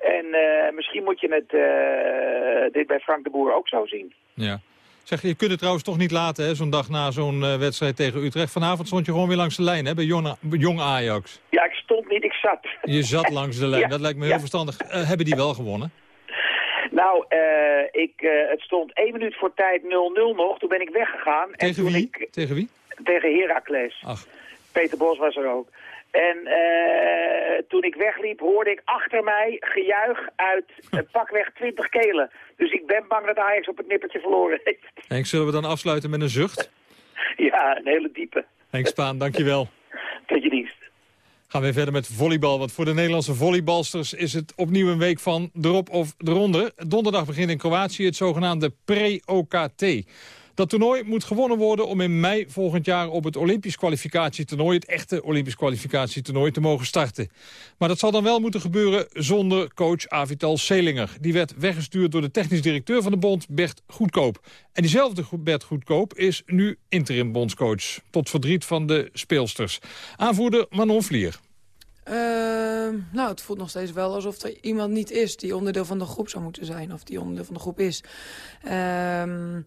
En eh, misschien moet je het, eh, dit bij Frank de Boer ook zo zien. Ja. Zeg, je kunt het trouwens toch niet laten, hè, zo'n dag na zo'n eh, wedstrijd tegen Utrecht. Vanavond stond je gewoon weer langs de lijn, hè, bij Jong, Jong Ajax. Ja, ik stond niet, ik zat. Je zat langs de lijn, [LAUGHS] Ja, dat lijkt me heel ja. verstandig. Hebben die wel gewonnen? Nou, eh, ik, eh, het stond één minuut voor tijd 0-0 nog. Toen ben ik weggegaan. en Tegen toen wie? Ik, Tegen wie? tegen Heracles. Ach. Peter Bos was er ook. En eh, toen ik wegliep hoorde ik achter mij gejuich uit [LAUGHS] pakweg 20 kelen. Dus ik ben bang dat Ajax op het nippertje verloren heeft. [LAUGHS] Henk, zullen we dan afsluiten met een zucht? ja, een hele diepe. Henk Spaan, dankjewel. Tot je dienst. Gaan we verder met volleybal. Want voor de Nederlandse volleybalsters is het opnieuw een week van erop of eronder. Donderdag begint in Kroatië het zogenaamde pre-OKT. Dat toernooi moet gewonnen worden om in mei volgend jaar op het Olympisch kwalificatietoernooi, het echte Olympisch kwalificatietoernooi, te mogen starten. Maar dat zal dan wel moeten gebeuren zonder coach Avital Selinger. Die werd weggestuurd door de technisch directeur van de bond, Bert Goedkoop. En diezelfde Bert Goedkoop is nu interim bondscoach. Tot verdriet van de speelsters. Aanvoerder Manon Vlier. Ehm, nou, het voelt nog steeds wel alsof er iemand niet is die onderdeel van de groep zou moeten zijn. Of die onderdeel van de groep is. Ehm,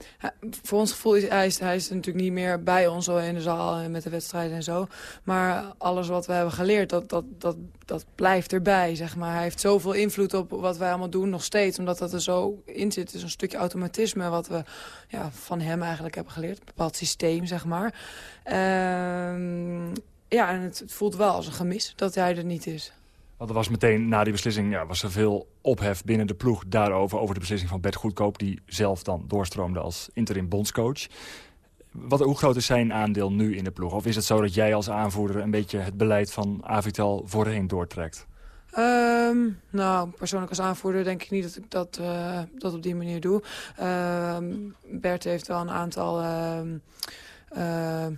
voor ons gevoel is hij, hij is natuurlijk niet meer bij ons zo in de zaal met de wedstrijden en zo. Maar alles wat we hebben geleerd, dat, dat, dat, dat blijft erbij, zeg maar. Hij heeft zoveel invloed op wat wij allemaal doen nog steeds. Omdat dat er zo in zit. Het is een stukje automatisme wat we ja, van hem eigenlijk hebben geleerd. Een bepaald systeem, zeg maar. Ehm, ja, en het, het voelt wel als een gemis dat hij er niet is. Want er was meteen na die beslissing ja, was er veel ophef binnen de ploeg daarover. Over de beslissing van Bert Goedkoop, die zelf dan doorstroomde als interim bondscoach. Wat, hoe groot is zijn aandeel nu in de ploeg? Of is het zo dat jij als aanvoerder een beetje het beleid van Avital voorheen doortrekt? Ehm, nou, persoonlijk als aanvoerder denk ik niet dat ik dat, eh, dat op die manier doe. Ehm, Bert heeft wel een aantal ehm, ehm,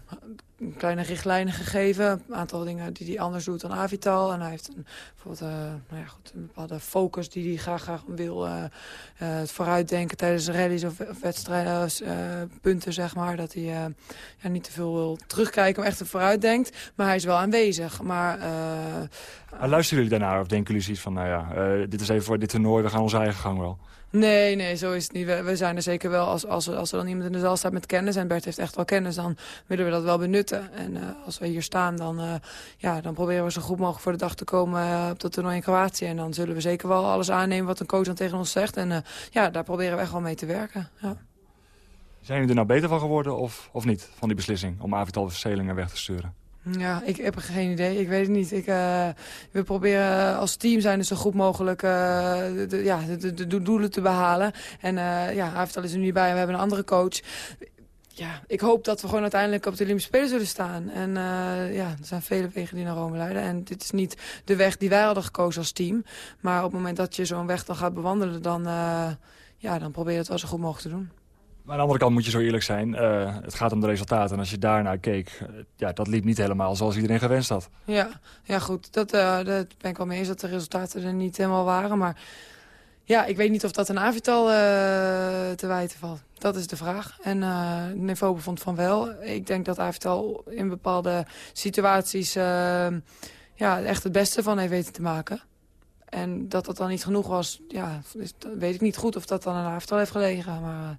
kleine richtlijnen gegeven. Een aantal dingen die hij anders doet dan Avital. En hij heeft een, bijvoorbeeld eh, nou ja, goed, een bepaalde focus die hij graag, graag wil. eh, eh, het vooruitdenken tijdens rallies of, of wedstrijden, punten zeg maar. Dat hij ja, niet te veel wil terugkijken, maar echt er vooruit denkt. Maar hij is wel aanwezig. Maar luisteren jullie daarnaar of denken jullie zoiets van... nou ja, dit is even voor dit toernooi, we gaan onze eigen gang wel? Nee, nee, zo is het niet. We, we zijn er zeker wel, als, als, er- als er dan iemand in de zaal staat met kennis... en Bert heeft echt wel kennis, dan willen we dat wel benutten. En eh, als we hier staan, dan, eh, ja, dan proberen we zo goed mogelijk voor de dag te komen... eh, op dat toernooi in Kroatië. En dan zullen we zeker wel alles aannemen wat een coach dan tegen ons zegt. En ja, daar proberen we echt wel mee te werken. Ja. Zijn jullie er nou beter van geworden of, of niet, van die beslissing... om Avital Selingen weg te sturen? Ja, ik heb geen idee. Ik weet het niet. Ik, eh, we proberen als team zijn dus zo goed mogelijk eh, de, ja, de, doelen te behalen. En eh ja, Avital is er nu bij. We hebben een andere coach. Ja, ik hoop dat we gewoon uiteindelijk op de Olympische Spelen zullen staan. En ja, er zijn vele wegen die naar Rome leiden. En dit is niet de weg die wij hadden gekozen als team. Maar op het moment dat je zo'n weg dan gaat bewandelen... dan, ja, dan probeer je het wel zo goed mogelijk te doen. Maar aan de andere kant moet je zo eerlijk zijn. eh, het gaat om de resultaten. En als je daarnaar keek, eh, ja, dat liep niet helemaal zoals iedereen gewenst had. Ja, Ja, goed. Dat, eh, dat ben ik wel mee eens dat de resultaten er niet helemaal waren. Maar ja, ik weet niet of dat een Avital te wijten valt. Dat is de vraag. En Niveau bevond van wel. Ik denk dat Avital in bepaalde situaties ja, echt het beste van heeft weten te maken. En dat dat dan niet genoeg was, ja, weet ik niet goed of dat dan aan Avital heeft gelegen. Maar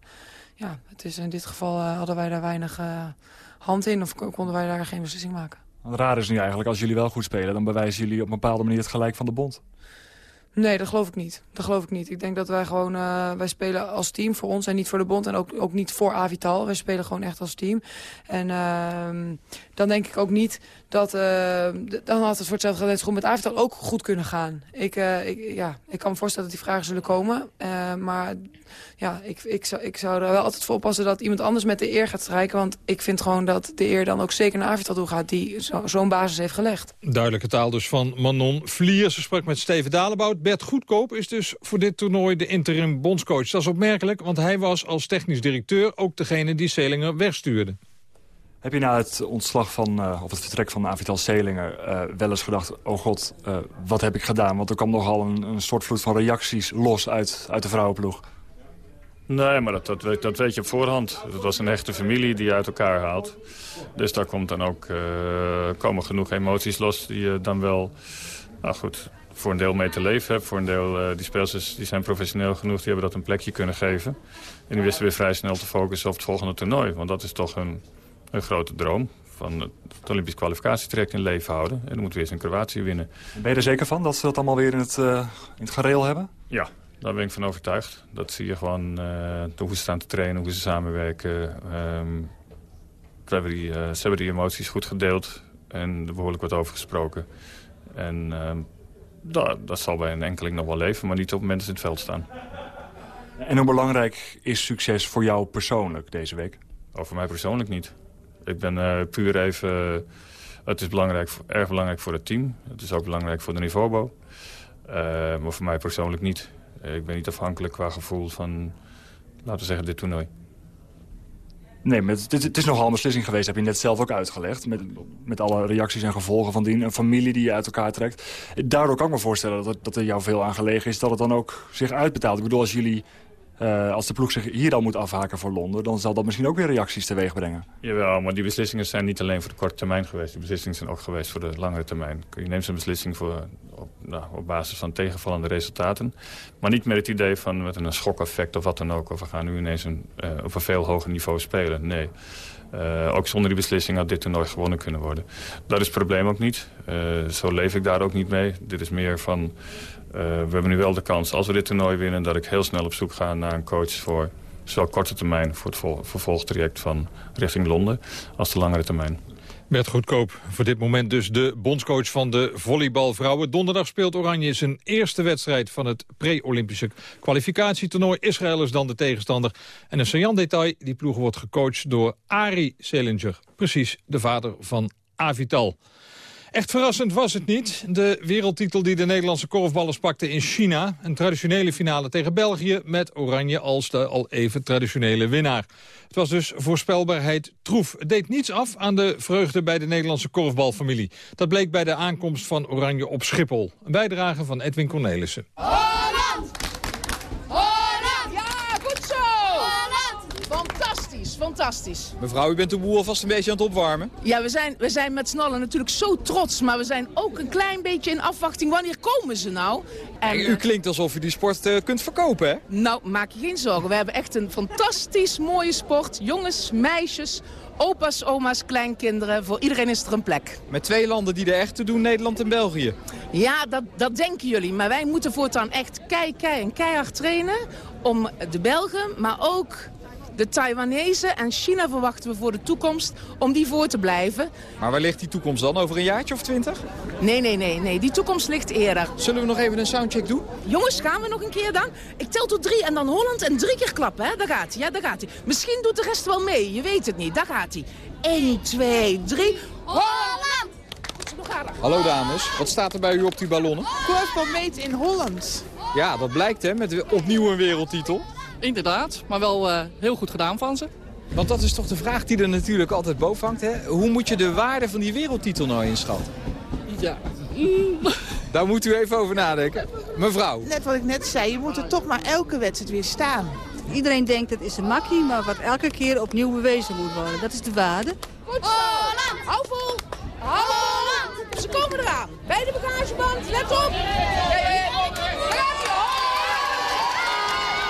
ja, het is in dit geval eh, hadden wij daar weinig eh, hand in of konden wij daar geen beslissing maken. Het raar is nu eigenlijk, als jullie wel goed spelen... dan bewijzen jullie op een bepaalde manier het gelijk van de bond. Nee, dat geloof ik niet. Dat geloof ik niet. Ik denk dat wij gewoon, eh, wij spelen als team voor ons en niet voor de bond. En ook, ook niet voor Avital. Wij spelen gewoon echt als team. En ehm, dan denk ik ook niet dat, eh, dan had het voor hetzelfde geld met Avital ook goed kunnen gaan. Ik, eh, ik, ja, ik kan me voorstellen dat die vragen zullen komen. Eh, maar ja, ik, ik, zou, ik zou er wel altijd voor oppassen dat iemand anders met de eer gaat strijken. Want ik vind gewoon dat de eer dan ook zeker naar Avital toe gaat die zo- zo'n basis heeft gelegd. Duidelijke taal dus van Manon Vlier. Ze sprak met Steven Dalebout. Bert Goedkoop is dus voor dit toernooi de interim bondscoach. Dat is opmerkelijk, want hij was als technisch directeur... ook degene die Selinger wegstuurde. Heb je na het ontslag van, eh, of het vertrek van Avital Selinger eh, wel eens gedacht... oh god, eh, wat heb ik gedaan? Want er kwam nogal een, een stortvloed van reacties los uit, uit de vrouwenploeg. Nee, maar dat, dat, weet, dat weet je op voorhand. Het was een echte familie die je uit elkaar haalt. Dus daar komt dan ook, komen genoeg emoties los die je dan wel... Nou goed, voor een deel mee te leven hebt. Voor een deel, die spelers die zijn professioneel genoeg, die hebben dat een plekje kunnen geven. En die wisten weer vrij snel te focussen op het volgende toernooi. Want dat is toch een, een grote droom. Van het Olympisch kwalificatietraject in leven houden. En dan moeten we eerst in Kroatië winnen. Ben je er zeker van dat ze dat allemaal weer in het, eh, in het gareel hebben? Ja, daar ben ik van overtuigd. Dat zie je gewoon eh, hoe ze staan te trainen, hoe ze samenwerken. Ehm, we hebben die, eh, ze hebben die emoties goed gedeeld en er behoorlijk wat over gesproken. En ehm, dat, dat zal bij een enkeling nog wel leven, maar niet op het moment dat ze in het veld staan. En hoe belangrijk is succes voor jou persoonlijk deze week? Over mij persoonlijk niet. Ik ben eh, puur even... het is belangrijk, erg belangrijk voor het team. Het is ook belangrijk voor de niveaubo. Eh, maar voor mij persoonlijk niet. Eh, ik ben niet afhankelijk qua gevoel van, laten we zeggen, dit toernooi. Nee, maar het, het is nogal een beslissing geweest, heb je net zelf ook uitgelegd. Met, met alle reacties en gevolgen van dien. Een familie die je uit elkaar trekt. Daardoor kan ik me voorstellen dat, dat er jou veel aan gelegen is... dat het dan ook zich uitbetaalt. Ik bedoel, als jullie... eh, als de ploeg zich hier al moet afhaken voor Londen... dan zal dat misschien ook weer reacties teweeg brengen. Jawel, maar die beslissingen zijn niet alleen voor de korte termijn geweest. Die beslissingen zijn ook geweest voor de langere termijn. Je neemt zo'n beslissing voor, op, nou, op basis van tegenvallende resultaten. Maar niet met het idee van met een schokeffect of wat dan ook. Of we gaan nu ineens een, eh, op een veel hoger niveau spelen. Nee. Eh, ook zonder die beslissing had dit toernooi gewonnen kunnen worden. Dat is het probleem ook niet. Zo leef ik daar ook niet mee. Dit is meer van... eh, we hebben nu wel de kans, als we dit toernooi winnen... dat ik heel snel op zoek ga naar een coach voor... zowel korte termijn voor het vol- vervolgtraject van richting Londen... als de langere termijn. Bert Goedkoop, voor dit moment dus de bondscoach van de volleybalvrouwen. Donderdag speelt Oranje zijn eerste wedstrijd van het pre-Olympische kwalificatietoernooi. Israël is dan de tegenstander. En een saillant detail, die ploeg wordt gecoacht door Ari Selinger. Precies de vader van Avital. Echt verrassend was het niet. De wereldtitel die de Nederlandse korfballers pakten in China. Een traditionele finale tegen België met Oranje als de al even traditionele winnaar. Het was dus voorspelbaarheid troef. Het deed niets af aan de vreugde bij de Nederlandse korfbalfamilie. Dat bleek bij de aankomst van Oranje op Schiphol. Een bijdrage van Edwin Cornelissen. Holland! Fantastisch. Mevrouw, u bent de boel alvast een beetje aan het opwarmen. Ja, we zijn, we zijn met z'n allen natuurlijk zo trots. Maar we zijn ook een klein beetje in afwachting. Wanneer komen ze nou? En, u klinkt alsof u die sport uh, kunt verkopen, hè? Nou, maak je geen zorgen. We hebben echt een fantastisch mooie sport. Jongens, meisjes, opa's, oma's, kleinkinderen. Voor iedereen is er een plek. Met twee landen die er echt te doen, Nederland en België. Ja, dat, dat denken jullie. Maar wij moeten voortaan echt kei, kei en keihard trainen... om de Belgen, maar ook de Taiwanese en China verwachten we voor de toekomst om die voor te blijven. Maar waar ligt die toekomst dan? Over een jaartje of twintig? Nee, nee, nee, nee. Die toekomst ligt eerder. Zullen we nog even een soundcheck doen? Jongens, gaan we nog een keer dan? Ik tel tot drie en dan Holland en drie keer klappen, hè? Daar gaat hij, ja, daar gaat hij. Misschien doet de rest wel mee, je weet het niet. Daar gaat hij. 1, 2, 3. Holland! Hallo dames, wat staat er bij u op die ballonnen? meet in Holland. Ja, dat blijkt hè, met opnieuw een wereldtitel. Inderdaad, maar wel uh, heel goed gedaan van ze. Want dat is toch de vraag die er natuurlijk altijd boven hangt. Hè? Hoe moet je de waarde van die wereldtitel nou inschatten? Ja. [LAUGHS] Daar moet u even over nadenken. Mevrouw. Net wat ik net zei, je moet er toch maar elke wedstrijd weer staan. Iedereen denkt het is een makkie, maar wat elke keer opnieuw bewezen moet worden. Dat is de waarde. Goed zo. Holland, hou vol. Holland. Ze komen eraan. Bij de bagageband, let op.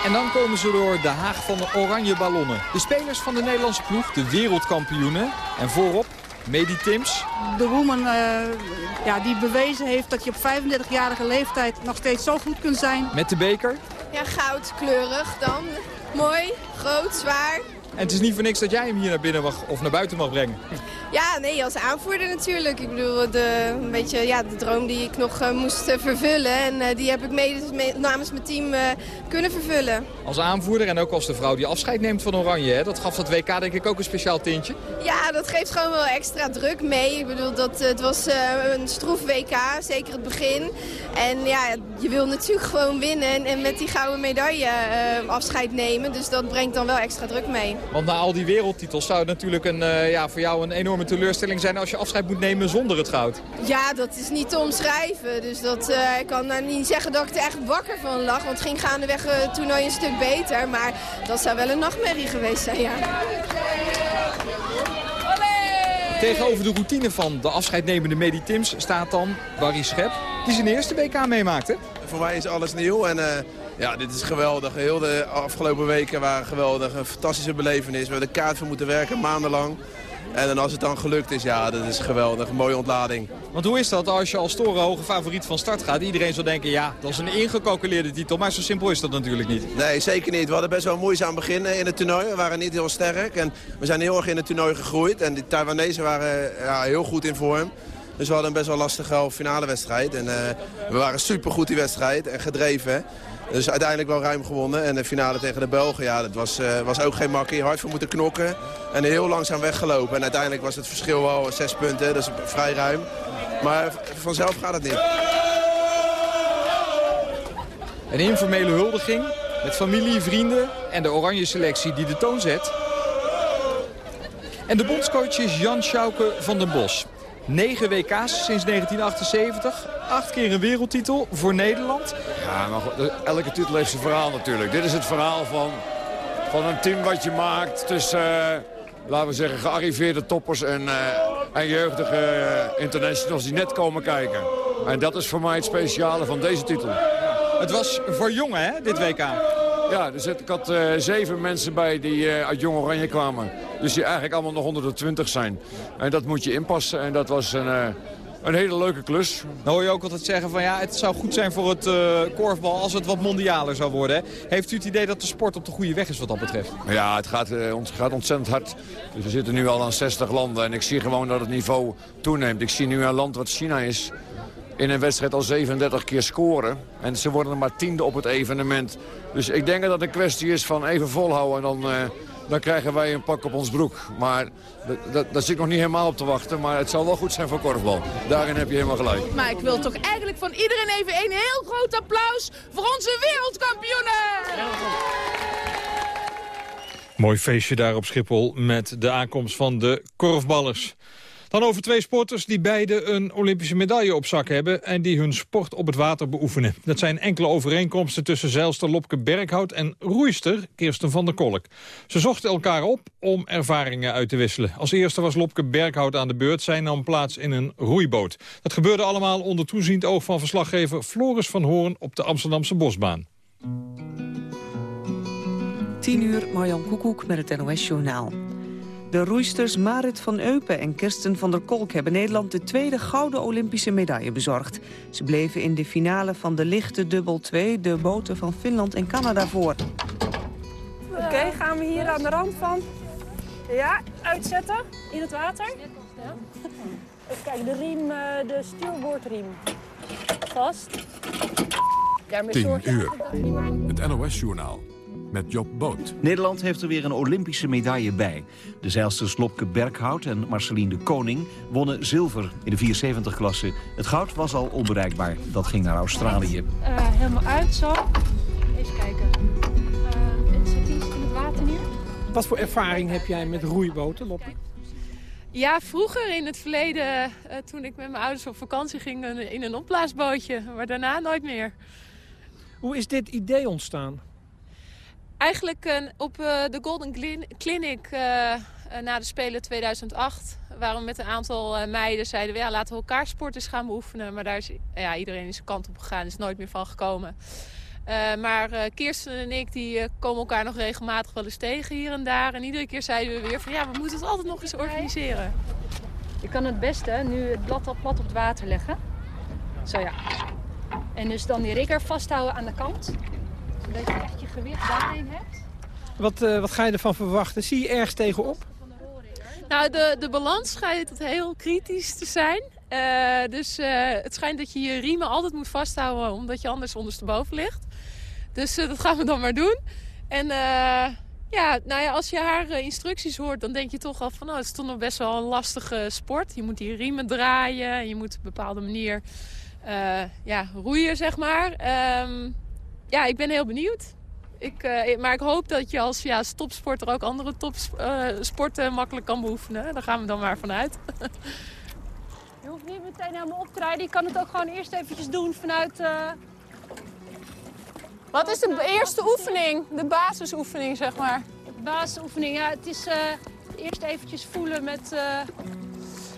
En dan komen ze door de haag van de oranje ballonnen. De spelers van de Nederlandse ploeg, de wereldkampioenen. En voorop Medi Tims. De woman uh, ja, die bewezen heeft dat je op 35-jarige leeftijd nog steeds zo goed kunt zijn. Met de beker. Ja, goud, kleurig dan. Mooi, groot, zwaar. En het is niet voor niks dat jij hem hier naar binnen mag, of naar buiten mag brengen. Ja, nee, als aanvoerder natuurlijk. Ik bedoel, de, een beetje, ja, de droom die ik nog uh, moest uh, vervullen. En uh, die heb ik mede, mee, namens mijn team kunnen vervullen. Als aanvoerder en ook als de vrouw die afscheid neemt van Oranje. Hè? Dat gaf dat WK denk ik ook een speciaal tintje. Ja, dat geeft gewoon wel extra druk mee. Ik bedoel, dat, het was een stroef WK, zeker het begin. En ja, je wil natuurlijk [LAUGHS] gewoon winnen en, met die gouden medaille afscheid nemen. Dus dat brengt dan wel extra druk mee. Want na al die wereldtitels zou het natuurlijk een, uh, ja, voor jou een enorme teleurstelling zijn als je afscheid moet nemen zonder het goud. Ja, dat is niet te omschrijven. Dus dat, uh, ik kan nou niet zeggen dat ik er echt wakker van lag. Want het ging gaandeweg het toernooi een stuk beter. Maar dat zou wel een nachtmerrie geweest zijn, ja. Tegenover de routine van de afscheidnemende Medi Tims staat dan Barry Schep, die zijn eerste WK meemaakte. Voor mij is alles nieuw en ja, dit is geweldig. Heel de afgelopen weken waren geweldig. Een fantastische belevenis. We hebben de kaart voor moeten werken, maandenlang. En dan als het dan gelukt is, ja, dat is geweldig. Een mooie ontlading. Want hoe is dat als je als torenhoge favoriet van start gaat? Iedereen zou denken, ja, dat is een ingecalculeerde titel. Maar zo simpel is dat natuurlijk niet. Nee, zeker niet. We hadden best wel een moeizaam begin in het toernooi. We waren niet heel sterk. En we zijn heel erg in het toernooi gegroeid. En de Taiwanese waren ja, heel goed in vorm. Dus we hadden een best wel lastige finale wedstrijd. En uh, we waren supergoed die wedstrijd en gedreven. Dus uiteindelijk wel ruim gewonnen. En de finale tegen de Belgen, ja, dat was, uh, was ook geen makkie. Hard voor moeten knokken. En heel langzaam weggelopen. En uiteindelijk was het verschil wel zes punten. Dat is vrij ruim. Maar vanzelf gaat het niet. Een informele huldiging met familie, vrienden en de oranje selectie die de toon zet. En de bondscoach is Jan Schauke van den Bos. 9 WK's sinds 1978. Acht keer een wereldtitel voor Nederland. Ja, maar elke titel heeft zijn verhaal natuurlijk. Dit is het verhaal van, van een team wat je maakt tussen, uh, laten we zeggen, gearriveerde toppers en, uh, en jeugdige uh, internationals die net komen kijken. En dat is voor mij het speciale van deze titel. Het was voor jongen, hè, dit WK? Ja, zit, ik had uh, zeven mensen bij die uh, uit Jong Oranje kwamen. Dus die eigenlijk allemaal nog 120 zijn. En dat moet je inpassen en dat was een, uh, een hele leuke klus. Dan hoor je ook altijd zeggen van ja, het zou goed zijn voor het korfbal als het wat mondialer zou worden. Hè? Heeft u het idee dat de sport op de goede weg is wat dat betreft? Ja, het gaat, het gaat ontzettend hard. Dus we zitten nu al aan 60 landen en ik zie gewoon dat het niveau toeneemt. Ik zie nu een land wat China is in een wedstrijd al 37 keer scoren. En ze worden maar tiende op het evenement. Dus ik denk dat het een kwestie is van even volhouden. En dan, uh, dan krijgen wij een pak op ons broek. Maar daar zit ik nog niet helemaal op te wachten. Maar het zal wel goed zijn voor korfbal. Daarin heb je helemaal gelijk. Maar ik wil toch eigenlijk van iedereen even een heel groot applaus voor onze wereldkampioenen. Mooi feestje daar op Schiphol met de aankomst van de korfballers. Dan over twee sporters die beide een Olympische medaille op zak hebben... en die hun sport op het water beoefenen. Dat zijn enkele overeenkomsten tussen zeilster Lopke Berghout... en roeister Kirsten van der Kolk. Ze zochten elkaar op om ervaringen uit te wisselen. Als eerste was Lopke Berghout aan de beurt. Zij nam plaats in een roeiboot. Dat gebeurde allemaal onder toeziend oog van verslaggever Floris van Hoorn... op de Amsterdamse Bosbaan. 10 uur, Marjan Koekoek met het NOS-journaal. De roeisters Marit van Eupen en Kirsten van der Kolk... hebben Nederland de tweede gouden Olympische medaille bezorgd. Ze bleven in de finale van de lichte dubbel 2... de boten van Finland en Canada voor. Oké, gaan we hier aan de rand van... Ja, uitzetten in het water. Ja. Kijk, de riem, eh, de stuurboordriem. Vast. Daarmee 10 zorg je uur. Het NOS-journaal. Met Job Boot. Nederland heeft er weer een Olympische medaille bij. De zeilsters Lopke Berghout en Marceline de Koning wonnen zilver in de 74-klasse. Het goud was al onbereikbaar. Dat ging naar Australië. Eh, helemaal uit zo. Even kijken. Uh, het zit iets in het water hier. Wat voor ervaring heb jij met roeiboten, Loppe? Ja, vroeger in het verleden, eh, toen ik met mijn ouders op vakantie ging, in een opblaasbootje. Maar daarna nooit meer. Hoe is dit idee ontstaan? Eigenlijk eh, op eh, de Golden Clinic eh, na de Spelen 2008... waren we met een aantal meiden zeiden we, ja, laten we elkaar sport eens gaan beoefenen. Maar daar is ja, iedereen is zijn kant op gegaan, is nooit meer van gekomen. Maar eh, Kirsten en ik die, komen elkaar nog regelmatig wel eens tegen hier en daar. En iedere keer zeiden we weer van ja, we moeten het altijd nog eens organiseren. Je kan het beste nu het blad al plat op het water leggen. Zo ja. En dus dan die rigger vasthouden aan de kant. Zodat je echt je gewicht daarin hebt. Wat, eh, wat ga je ervan verwachten? Zie je ergens tegenop? Nou, de, de balans schijnt heel kritisch te zijn. Eh, dus eh, het schijnt dat je je riemen altijd moet vasthouden, omdat je anders ondersteboven ligt. Dus eh, dat gaan we dan maar doen. En eh, ja, nou ja, als je haar instructies hoort, dan denk je toch al van... Oh, het is toch nog best wel een lastige sport. Je moet die riemen draaien en je moet op een bepaalde manier eh, ja, roeien, zeg maar. Ehm, ja, ik ben heel benieuwd. Ik, eh, maar ik hoop dat je als ja, topsporter ook andere topsporten makkelijk kan beoefenen. Daar gaan we dan maar vanuit. [LAUGHS] Je hoeft niet meteen helemaal op te rijden. Je kan het ook gewoon eerst eventjes doen vanuit... eh, Wat is de eerste oefening? De basisoefening, zeg maar. basisoefening. Ja, het is eh, eerst eventjes voelen met...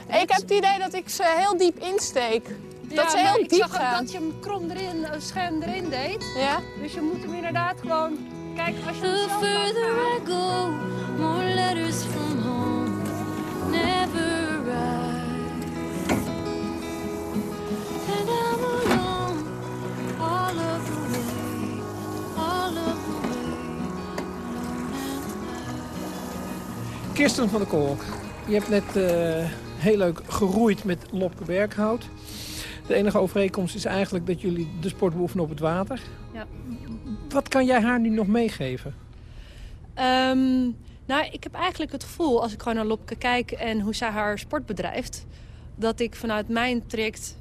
Ik heb het idee dat ik ze heel diep insteek. Dat Ja, ze maar heel ik diep zag ook dat je hem krom erin, eh, scherm erin deed. Ja. Dus je moet hem inderdaad gewoon... Kijk, als je hem zelf further I go, more letters from home never arrive. And I'm alone all of the way, all of the way. Kirsten van der Kolk, je hebt net eh, heel leuk geroeid met Lopke Berghout. De enige overeenkomst is eigenlijk dat jullie de sport beoefenen op het water. Ja. Wat kan jij haar nu nog meegeven? Ehm, nou, ik heb eigenlijk het gevoel, als ik gewoon naar Lopke kijk en hoe zij haar sport bedrijft, dat ik vanuit mijn traject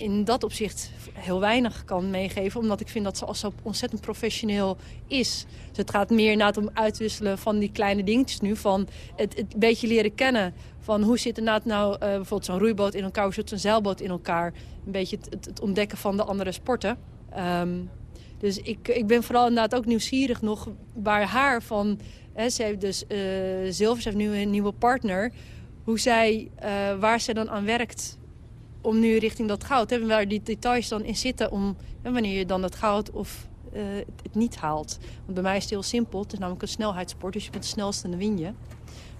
in dat opzicht heel weinig kan meegeven. Omdat ik vind dat ze al zo ontzettend professioneel is. Dus het gaat meer inderdaad om uitwisselen van die kleine dingetjes nu. Van het, het beetje leren kennen. Van hoe zit inderdaad nou eh, bijvoorbeeld zo'n roeiboot in elkaar. Hoe zit zo'n zeilboot in elkaar. Een beetje het, het, het ontdekken van de andere sporten. Ehm, dus ik, ik ben vooral inderdaad ook nieuwsgierig nog waar haar van... Hè, ze heeft dus eh, zilver, ze heeft nu een nieuwe partner. Hoe zij, eh, waar ze dan aan werkt om nu richting dat goud. Hè, waar die details dan in zitten om wanneer je dan dat goud of eh, het, niet haalt. Want bij mij is het heel simpel. Het is namelijk een snelheidssport, dus je bent het snelste en dan win je.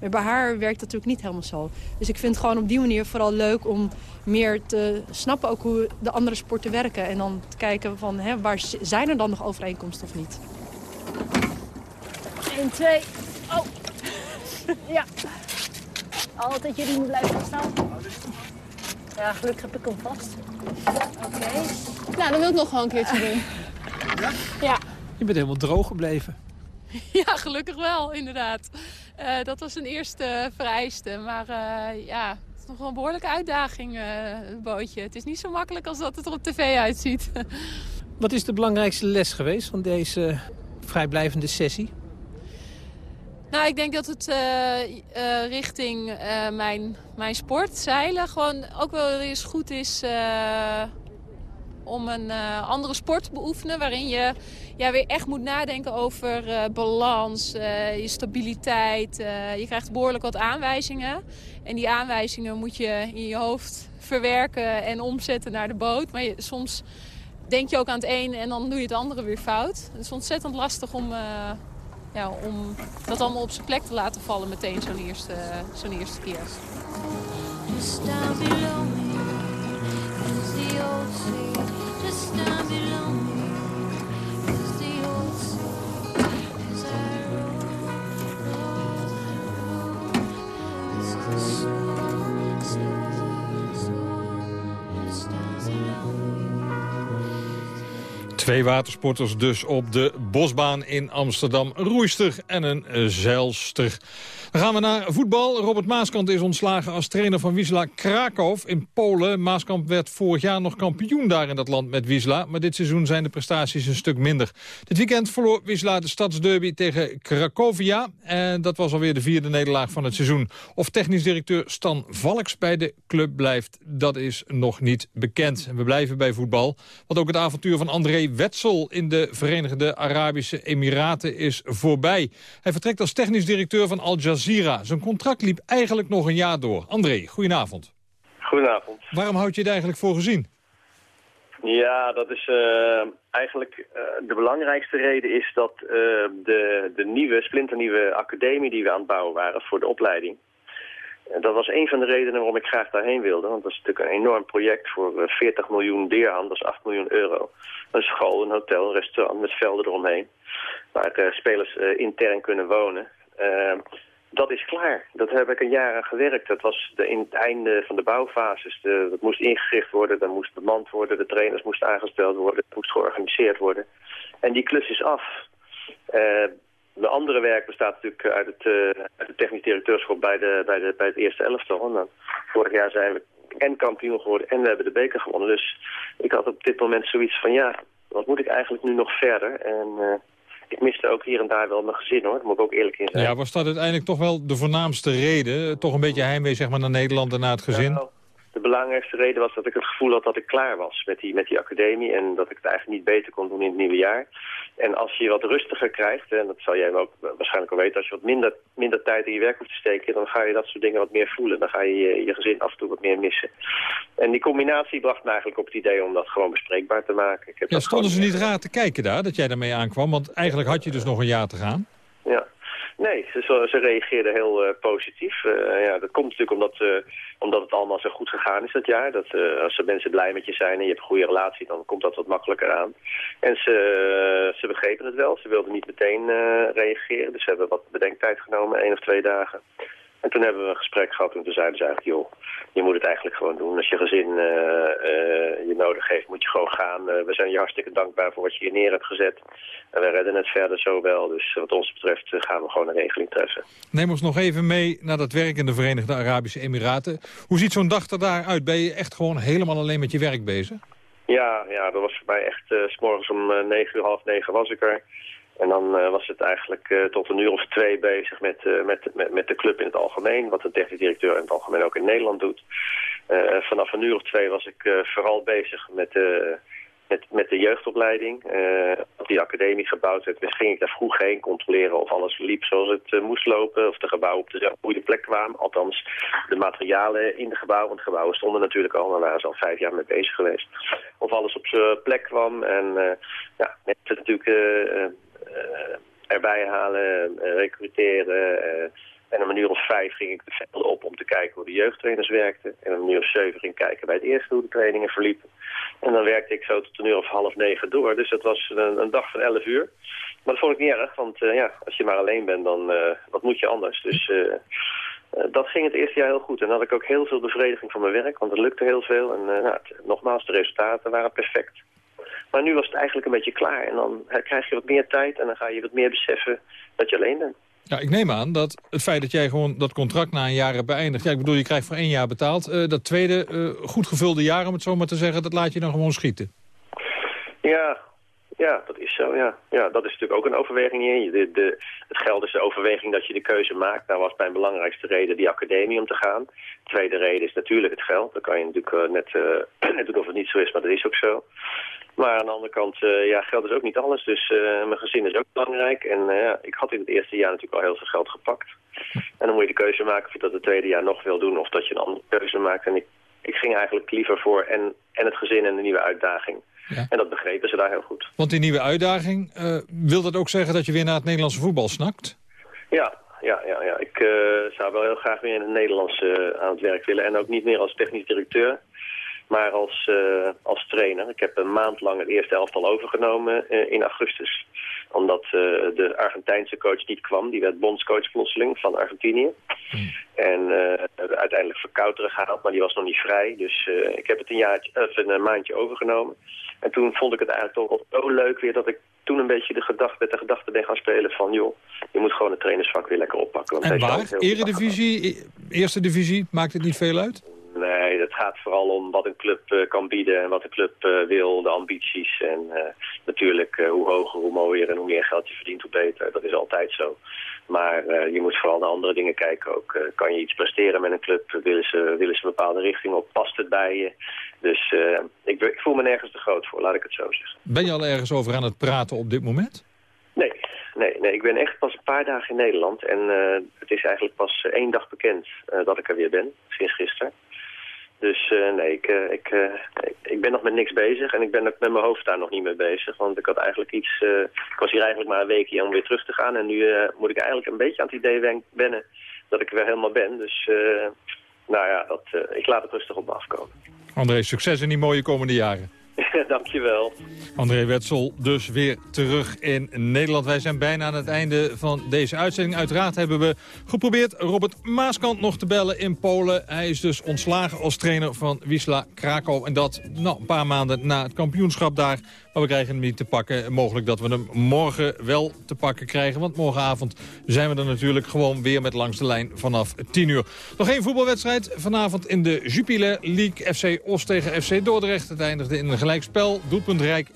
Maar bij haar werkt dat natuurlijk niet helemaal zo. Dus ik vind het gewoon op die manier vooral leuk om meer te snappen ook hoe de andere sporten werken. En dan te kijken van hè, waar zijn er dan nog overeenkomsten of niet. 1, 2. Oh. ja. Altijd je riem blijven vasthouden. Ja, gelukkig heb ik hem vast. Oké. Nou, dat wil ik nog wel een keertje doen. Ja? Ja. Je bent helemaal droog gebleven. [LAUGHS] Ja, gelukkig wel, inderdaad. Eh, dat was een eerste vereiste. Maar eh, ja, het is nog wel een behoorlijke uitdaging, eh, het bootje. Het is niet zo makkelijk als dat het er op tv uitziet. [LAUGHS] Wat is de belangrijkste les geweest van deze vrijblijvende sessie? Nou, ik denk dat het uh, uh, richting uh, mijn, mijn sport, zeilen, gewoon ook wel eens goed is om een andere sport te beoefenen. Waarin je ja, weer echt moet nadenken over balans, je stabiliteit. je krijgt behoorlijk wat aanwijzingen. En die aanwijzingen moet je in je hoofd verwerken en omzetten naar de boot. Maar je, soms denk je ook aan het een en dan doe je het andere weer fout. Het is ontzettend lastig om ja, om dat allemaal op zijn plek te laten vallen meteen zo'n eerste, zo'n eerste keer. Twee watersporters dus op de bosbaan in Amsterdam. Roeister en een zeilster. Dan gaan we naar voetbal. Robert Maaskant is ontslagen als trainer van Wisla Krakow in Polen. Maaskant werd vorig jaar nog kampioen daar in dat land met Wisla. Maar dit seizoen zijn de prestaties een stuk minder. Dit weekend verloor Wisla de stadsderby tegen Cracovia. En dat was alweer de vierde nederlaag van het seizoen. Of technisch directeur Stan Valks bij de club blijft, dat is nog niet bekend. En we blijven bij voetbal. Want ook het avontuur van André Wetzel in de Verenigde Arabische Emiraten is voorbij. Hij vertrekt als technisch directeur van Al Jazeera Jazeera. Zijn contract liep eigenlijk nog een jaar door. André, goedenavond. Goedenavond. Waarom houd je het eigenlijk voor gezien? Ja, dat is uh, eigenlijk uh, de belangrijkste reden is dat uh, de, de nieuwe, splinternieuwe academie die we aan het bouwen waren voor de opleiding. Dat was een van de redenen waarom ik graag daarheen wilde. Want dat is natuurlijk een enorm project voor 40 miljoen dirham, dat is 8 miljoen euro. Een school, een hotel, een restaurant met velden eromheen. Waar spelers intern kunnen wonen dat is klaar. Dat heb ik een jaar aan gewerkt. Dat was de, in het einde van de bouwfases. De, dat moest ingericht worden, dat moest bemand worden. De trainers moesten aangesteld worden, het moest georganiseerd worden. En die klus is af. De andere werk bestaat natuurlijk uit het, uh, uit de technisch directeurschap bij, de, bij, de, bij het eerste elftal. En dan, vorig jaar zijn we en kampioen geworden en we hebben de beker gewonnen. Dus ik had op dit moment zoiets van ja, wat moet ik eigenlijk nu nog verder? En uh, ik miste ook hier en daar wel mijn gezin hoor, dat moet ik ook eerlijk in zijn. Ja, was dat uiteindelijk toch wel de voornaamste reden? Toch een beetje heimwee zeg maar, naar Nederland en naar het gezin? Nou, de belangrijkste reden was dat ik het gevoel had dat ik klaar was met die, met die academie en dat ik het eigenlijk niet beter kon doen in het nieuwe jaar. En als je wat rustiger krijgt, en dat zal jij ook waarschijnlijk al weten, als je wat minder, minder tijd in je werk hoeft te steken, dan ga je dat soort dingen wat meer voelen. Dan ga je je, je gezin af en toe wat meer missen. En die combinatie bracht me eigenlijk op het idee om dat gewoon bespreekbaar te maken. Ik heb ja, stonden ze niet raar te kijken daar, dat jij daarmee aankwam? Want eigenlijk had je dus nog een jaar te gaan. Ja, Nee, ze, ze reageerden heel uh, positief. Uh, ja, dat komt natuurlijk omdat, uh, omdat het allemaal zo goed gegaan is dat jaar. Dat, als de mensen blij met je zijn en je hebt een goede relatie, dan komt dat wat makkelijker aan. En ze, ze begrepen het wel. Ze wilden niet meteen reageren. Dus ze hebben wat bedenktijd genomen, één of twee dagen. En toen hebben we een gesprek gehad en toen zeiden ze eigenlijk, joh, je moet het eigenlijk gewoon doen. Als je gezin uh, uh, je nodig heeft, moet je gewoon gaan. Uh, we zijn je hartstikke dankbaar voor wat je hier neer hebt gezet. En we redden het verder zo wel. Dus wat ons betreft gaan we gewoon een regeling treffen. Neem ons nog even mee naar dat werk in de Verenigde Arabische Emiraten. Hoe ziet zo'n dag er daar uit? Ben je echt gewoon helemaal alleen met je werk bezig? Ja, ja dat was voor mij echt, s morgens om negen uur, half negen was ik er. En dan uh, was het eigenlijk uh, tot een uur of twee bezig met, uh, met, met, met de club in het algemeen. Wat de technisch directeur in het algemeen ook in Nederland doet. vanaf een uur of twee was ik vooral bezig met, met, met de jeugdopleiding. Als die academie gebouwd werd, dus ging ik daar vroeg heen controleren of alles liep zoals het moest lopen. Of de gebouwen op de goede plek kwamen. Althans, de materialen in de gebouwen. Want de gebouwen stonden natuurlijk al, maar waren ze al vijf jaar mee bezig geweest. Of alles op zijn plek kwam. En ja, mensen natuurlijk erbij halen, uh, recruteren. Uh, en een uur of vijf ging ik de velden op om te kijken hoe de jeugdtrainers werkten. En een uur of zeven ging kijken bij het eerste hoe de trainingen verliepen. En dan werkte ik zo tot een uur of half negen door. Dus dat was een, een dag van elf uur. Maar dat vond ik niet erg, want ja, als je maar alleen bent, dan wat moet je anders? Dus dat ging het eerste jaar heel goed. En dan had ik ook heel veel bevrediging van mijn werk, want het lukte heel veel. En nou, nogmaals, de resultaten waren perfect. Maar nu was het eigenlijk een beetje klaar. En dan krijg je wat meer tijd en dan ga je wat meer beseffen dat je alleen bent. Ja, ik neem aan dat het feit dat jij gewoon dat contract na een jaar hebt beëindigd... ja, ik bedoel, je krijgt voor één jaar betaald. Uh, dat tweede, uh, goed gevulde jaar, om het zo maar te zeggen... dat laat je dan gewoon schieten. Ja, Ja, dat is zo, ja. Ja, dat is natuurlijk ook een overweging hier. De, de, het geld is de overweging dat je de keuze maakt. Nou was mijn belangrijkste reden die academie om te gaan. De tweede reden is natuurlijk het geld. Dan kan je natuurlijk uh, net, uh, [CLEARS THROAT] net doen of het niet zo is, maar dat is ook zo. Maar aan de andere kant, uh, ja, geld is ook niet alles. Dus mijn gezin is ook belangrijk. En ja, ik had in het eerste jaar natuurlijk al heel veel geld gepakt. En dan moet je de keuze maken of je dat het tweede jaar nog wil doen... of dat je een andere keuze maakt. En ik, ik ging eigenlijk liever voor en, en het gezin en de nieuwe uitdaging. Ja. En dat begrepen ze daar heel goed. Want die nieuwe uitdaging, uh, wil dat ook zeggen dat je weer naar het Nederlandse voetbal snakt? Ja, ja, ja, ja. ik uh, zou wel heel graag weer in het Nederlands uh, aan het werk willen. En ook niet meer als technisch directeur, maar als, als trainer. Ik heb een maand lang het eerste elftal overgenomen in augustus. Omdat de Argentijnse coach niet kwam. Die werd bondscoach plotseling van Argentinië. Hmm. En uiteindelijk verkouteren gehaald, maar die was nog niet vrij. Dus ik heb het een, jaartje, een maandje overgenomen. En toen vond ik het eigenlijk toch zo leuk weer dat ik toen een beetje de gedachte, met de gedachte ben gaan spelen van... joh, je moet gewoon het trainersvak weer lekker oppakken. Want en waar? Eredivisie, eerste divisie, maakt het niet veel uit? Nee, het gaat vooral om wat een club uh, kan bieden en wat een club uh, wil, de ambities. En uh, natuurlijk hoe hoger, hoe mooier en hoe meer geld je verdient, hoe beter. Dat is altijd zo. Maar je moet vooral naar andere dingen kijken ook. kan je iets presteren met een club? Willen ze, willen ze een bepaalde richting op? Past het bij je? Dus ik, ik voel me nergens te groot voor, laat ik het zo zeggen. Ben je al ergens over aan het praten op dit moment? Nee, nee, nee. Ik ben echt pas een paar dagen in Nederland. En het is eigenlijk pas één dag bekend dat ik er weer ben, sinds gisteren. Dus uh, nee, ik, uh, ik, uh, ik ben nog met niks bezig en ik ben ook met mijn hoofd daar nog niet mee bezig. Want ik had eigenlijk iets, ik was hier eigenlijk maar een weekje om weer terug te gaan. En nu moet ik eigenlijk een beetje aan het idee wennen dat ik er weer helemaal ben. Dus nou ja, dat, ik laat het rustig op me afkomen. André, succes in die mooie komende jaren. [LAUGHS] Dankjewel. André Wetsel dus weer terug in Nederland. Wij zijn bijna aan het einde van deze uitzending. Uiteraard hebben we geprobeerd Robert Maaskant nog te bellen in Polen. Hij is dus ontslagen als trainer van Wisla Krakau. En dat nou, een paar maanden na het kampioenschap daar. Maar we krijgen hem niet te pakken. Mogelijk dat we hem morgen wel te pakken krijgen. Want morgenavond zijn we er natuurlijk gewoon weer met langs de lijn vanaf 10 uur. Nog één voetbalwedstrijd. Vanavond in de Jupiler League FC Oost tegen FC Dordrecht. Het eindigde in een gelijkspel. Doelpuntrijk 3-3.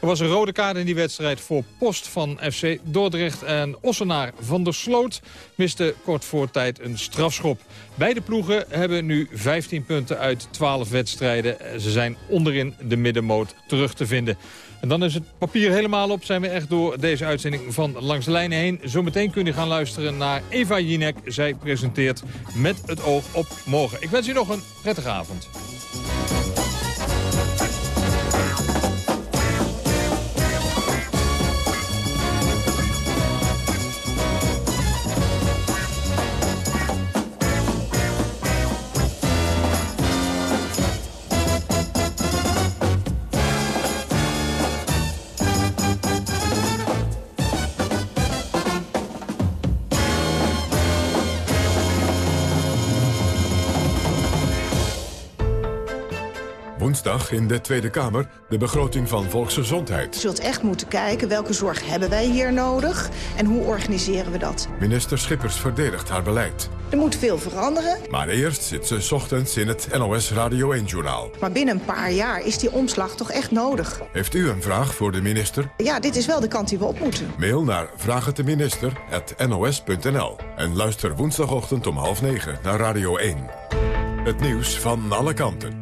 Er was een rode kaart in die wedstrijd voor post van FC Dordrecht. En Ossenaar van der Sloot miste kort voor tijd een strafschop. Beide ploegen hebben nu 15 punten uit 12 wedstrijden. Ze zijn onderin de middenmoot terug te vinden. En dan is het papier helemaal op. Zijn we echt door deze uitzending van Langs de Lijnen heen. Zometeen kun je gaan luisteren naar Eva Jinek. Zij presenteert Met het oog op morgen. Ik wens u nog een prettige avond. In de Tweede Kamer de begroting van volksgezondheid. Je zult echt moeten kijken welke zorg hebben wij hier nodig en hoe organiseren we dat. Minister Schippers verdedigt haar beleid. Er moet veel veranderen. Maar eerst zit ze ochtends in het NOS Radio 1-journaal. Maar binnen een paar jaar is die omslag toch echt nodig. Heeft u een vraag voor de minister? Ja, dit is wel de kant die we op moeten. Mail naar vraaghetdeminister.nos.nl En luister woensdagochtend om half negen naar Radio 1. Het nieuws van alle kanten.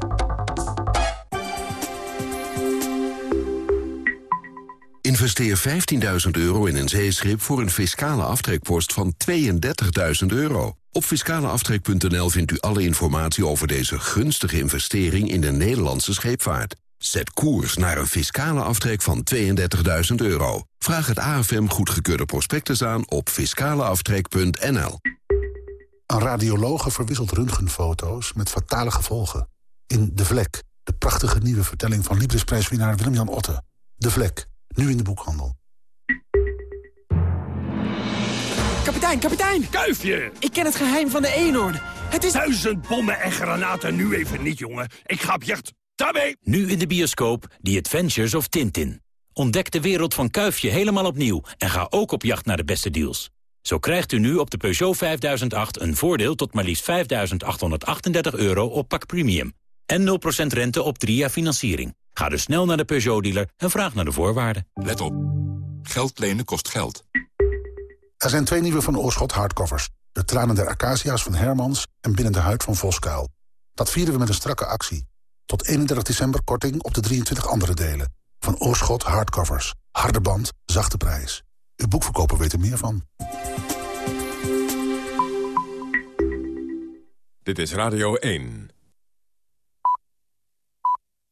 Investeer 15.000 euro in een zeeschip voor een fiscale aftrekpost van 32.000 euro. Op fiscaleaftrek.nl vindt u alle informatie over deze gunstige investering in de Nederlandse scheepvaart. Zet koers naar een fiscale aftrek van 32.000 euro. Vraag het AFM goedgekeurde prospectus aan op fiscaleaftrek.nl. Een radiologe verwisselt röntgenfoto's met fatale gevolgen. In De Vlek De prachtige nieuwe vertelling van Liebdesprijswinnaar Willem-Jan Otte. De Vlek, nu in de boekhandel. Kapitein, kapitein! Kuifje! Ik ken het geheim van de eenhoorn. Het is... Duizend bommen en granaten nu even niet, jongen. Ik ga op jacht. Daarmee! Nu in de bioscoop The Adventures of Tintin. Ontdek de wereld van Kuifje helemaal opnieuw en ga ook op jacht naar de beste deals. Zo krijgt u nu op de Peugeot 5008 een voordeel tot maar liefst 5.838 euro op pak premium. En 0% rente op 3 jaar financiering. Ga dus snel naar de Peugeot-dealer en vraag naar de voorwaarden. Let op. Geld lenen kost geld. Er zijn twee nieuwe Van Oorschot hardcovers. De tranen der acacia's van Hermans en Binnen de huid van Voskuil. Dat vieren we met een strakke actie. Tot 31 december korting op de 23 andere delen. Van Oorschot hardcovers. Harde band, zachte prijs. Uw boekverkoper weet er meer van. Dit is Radio 1.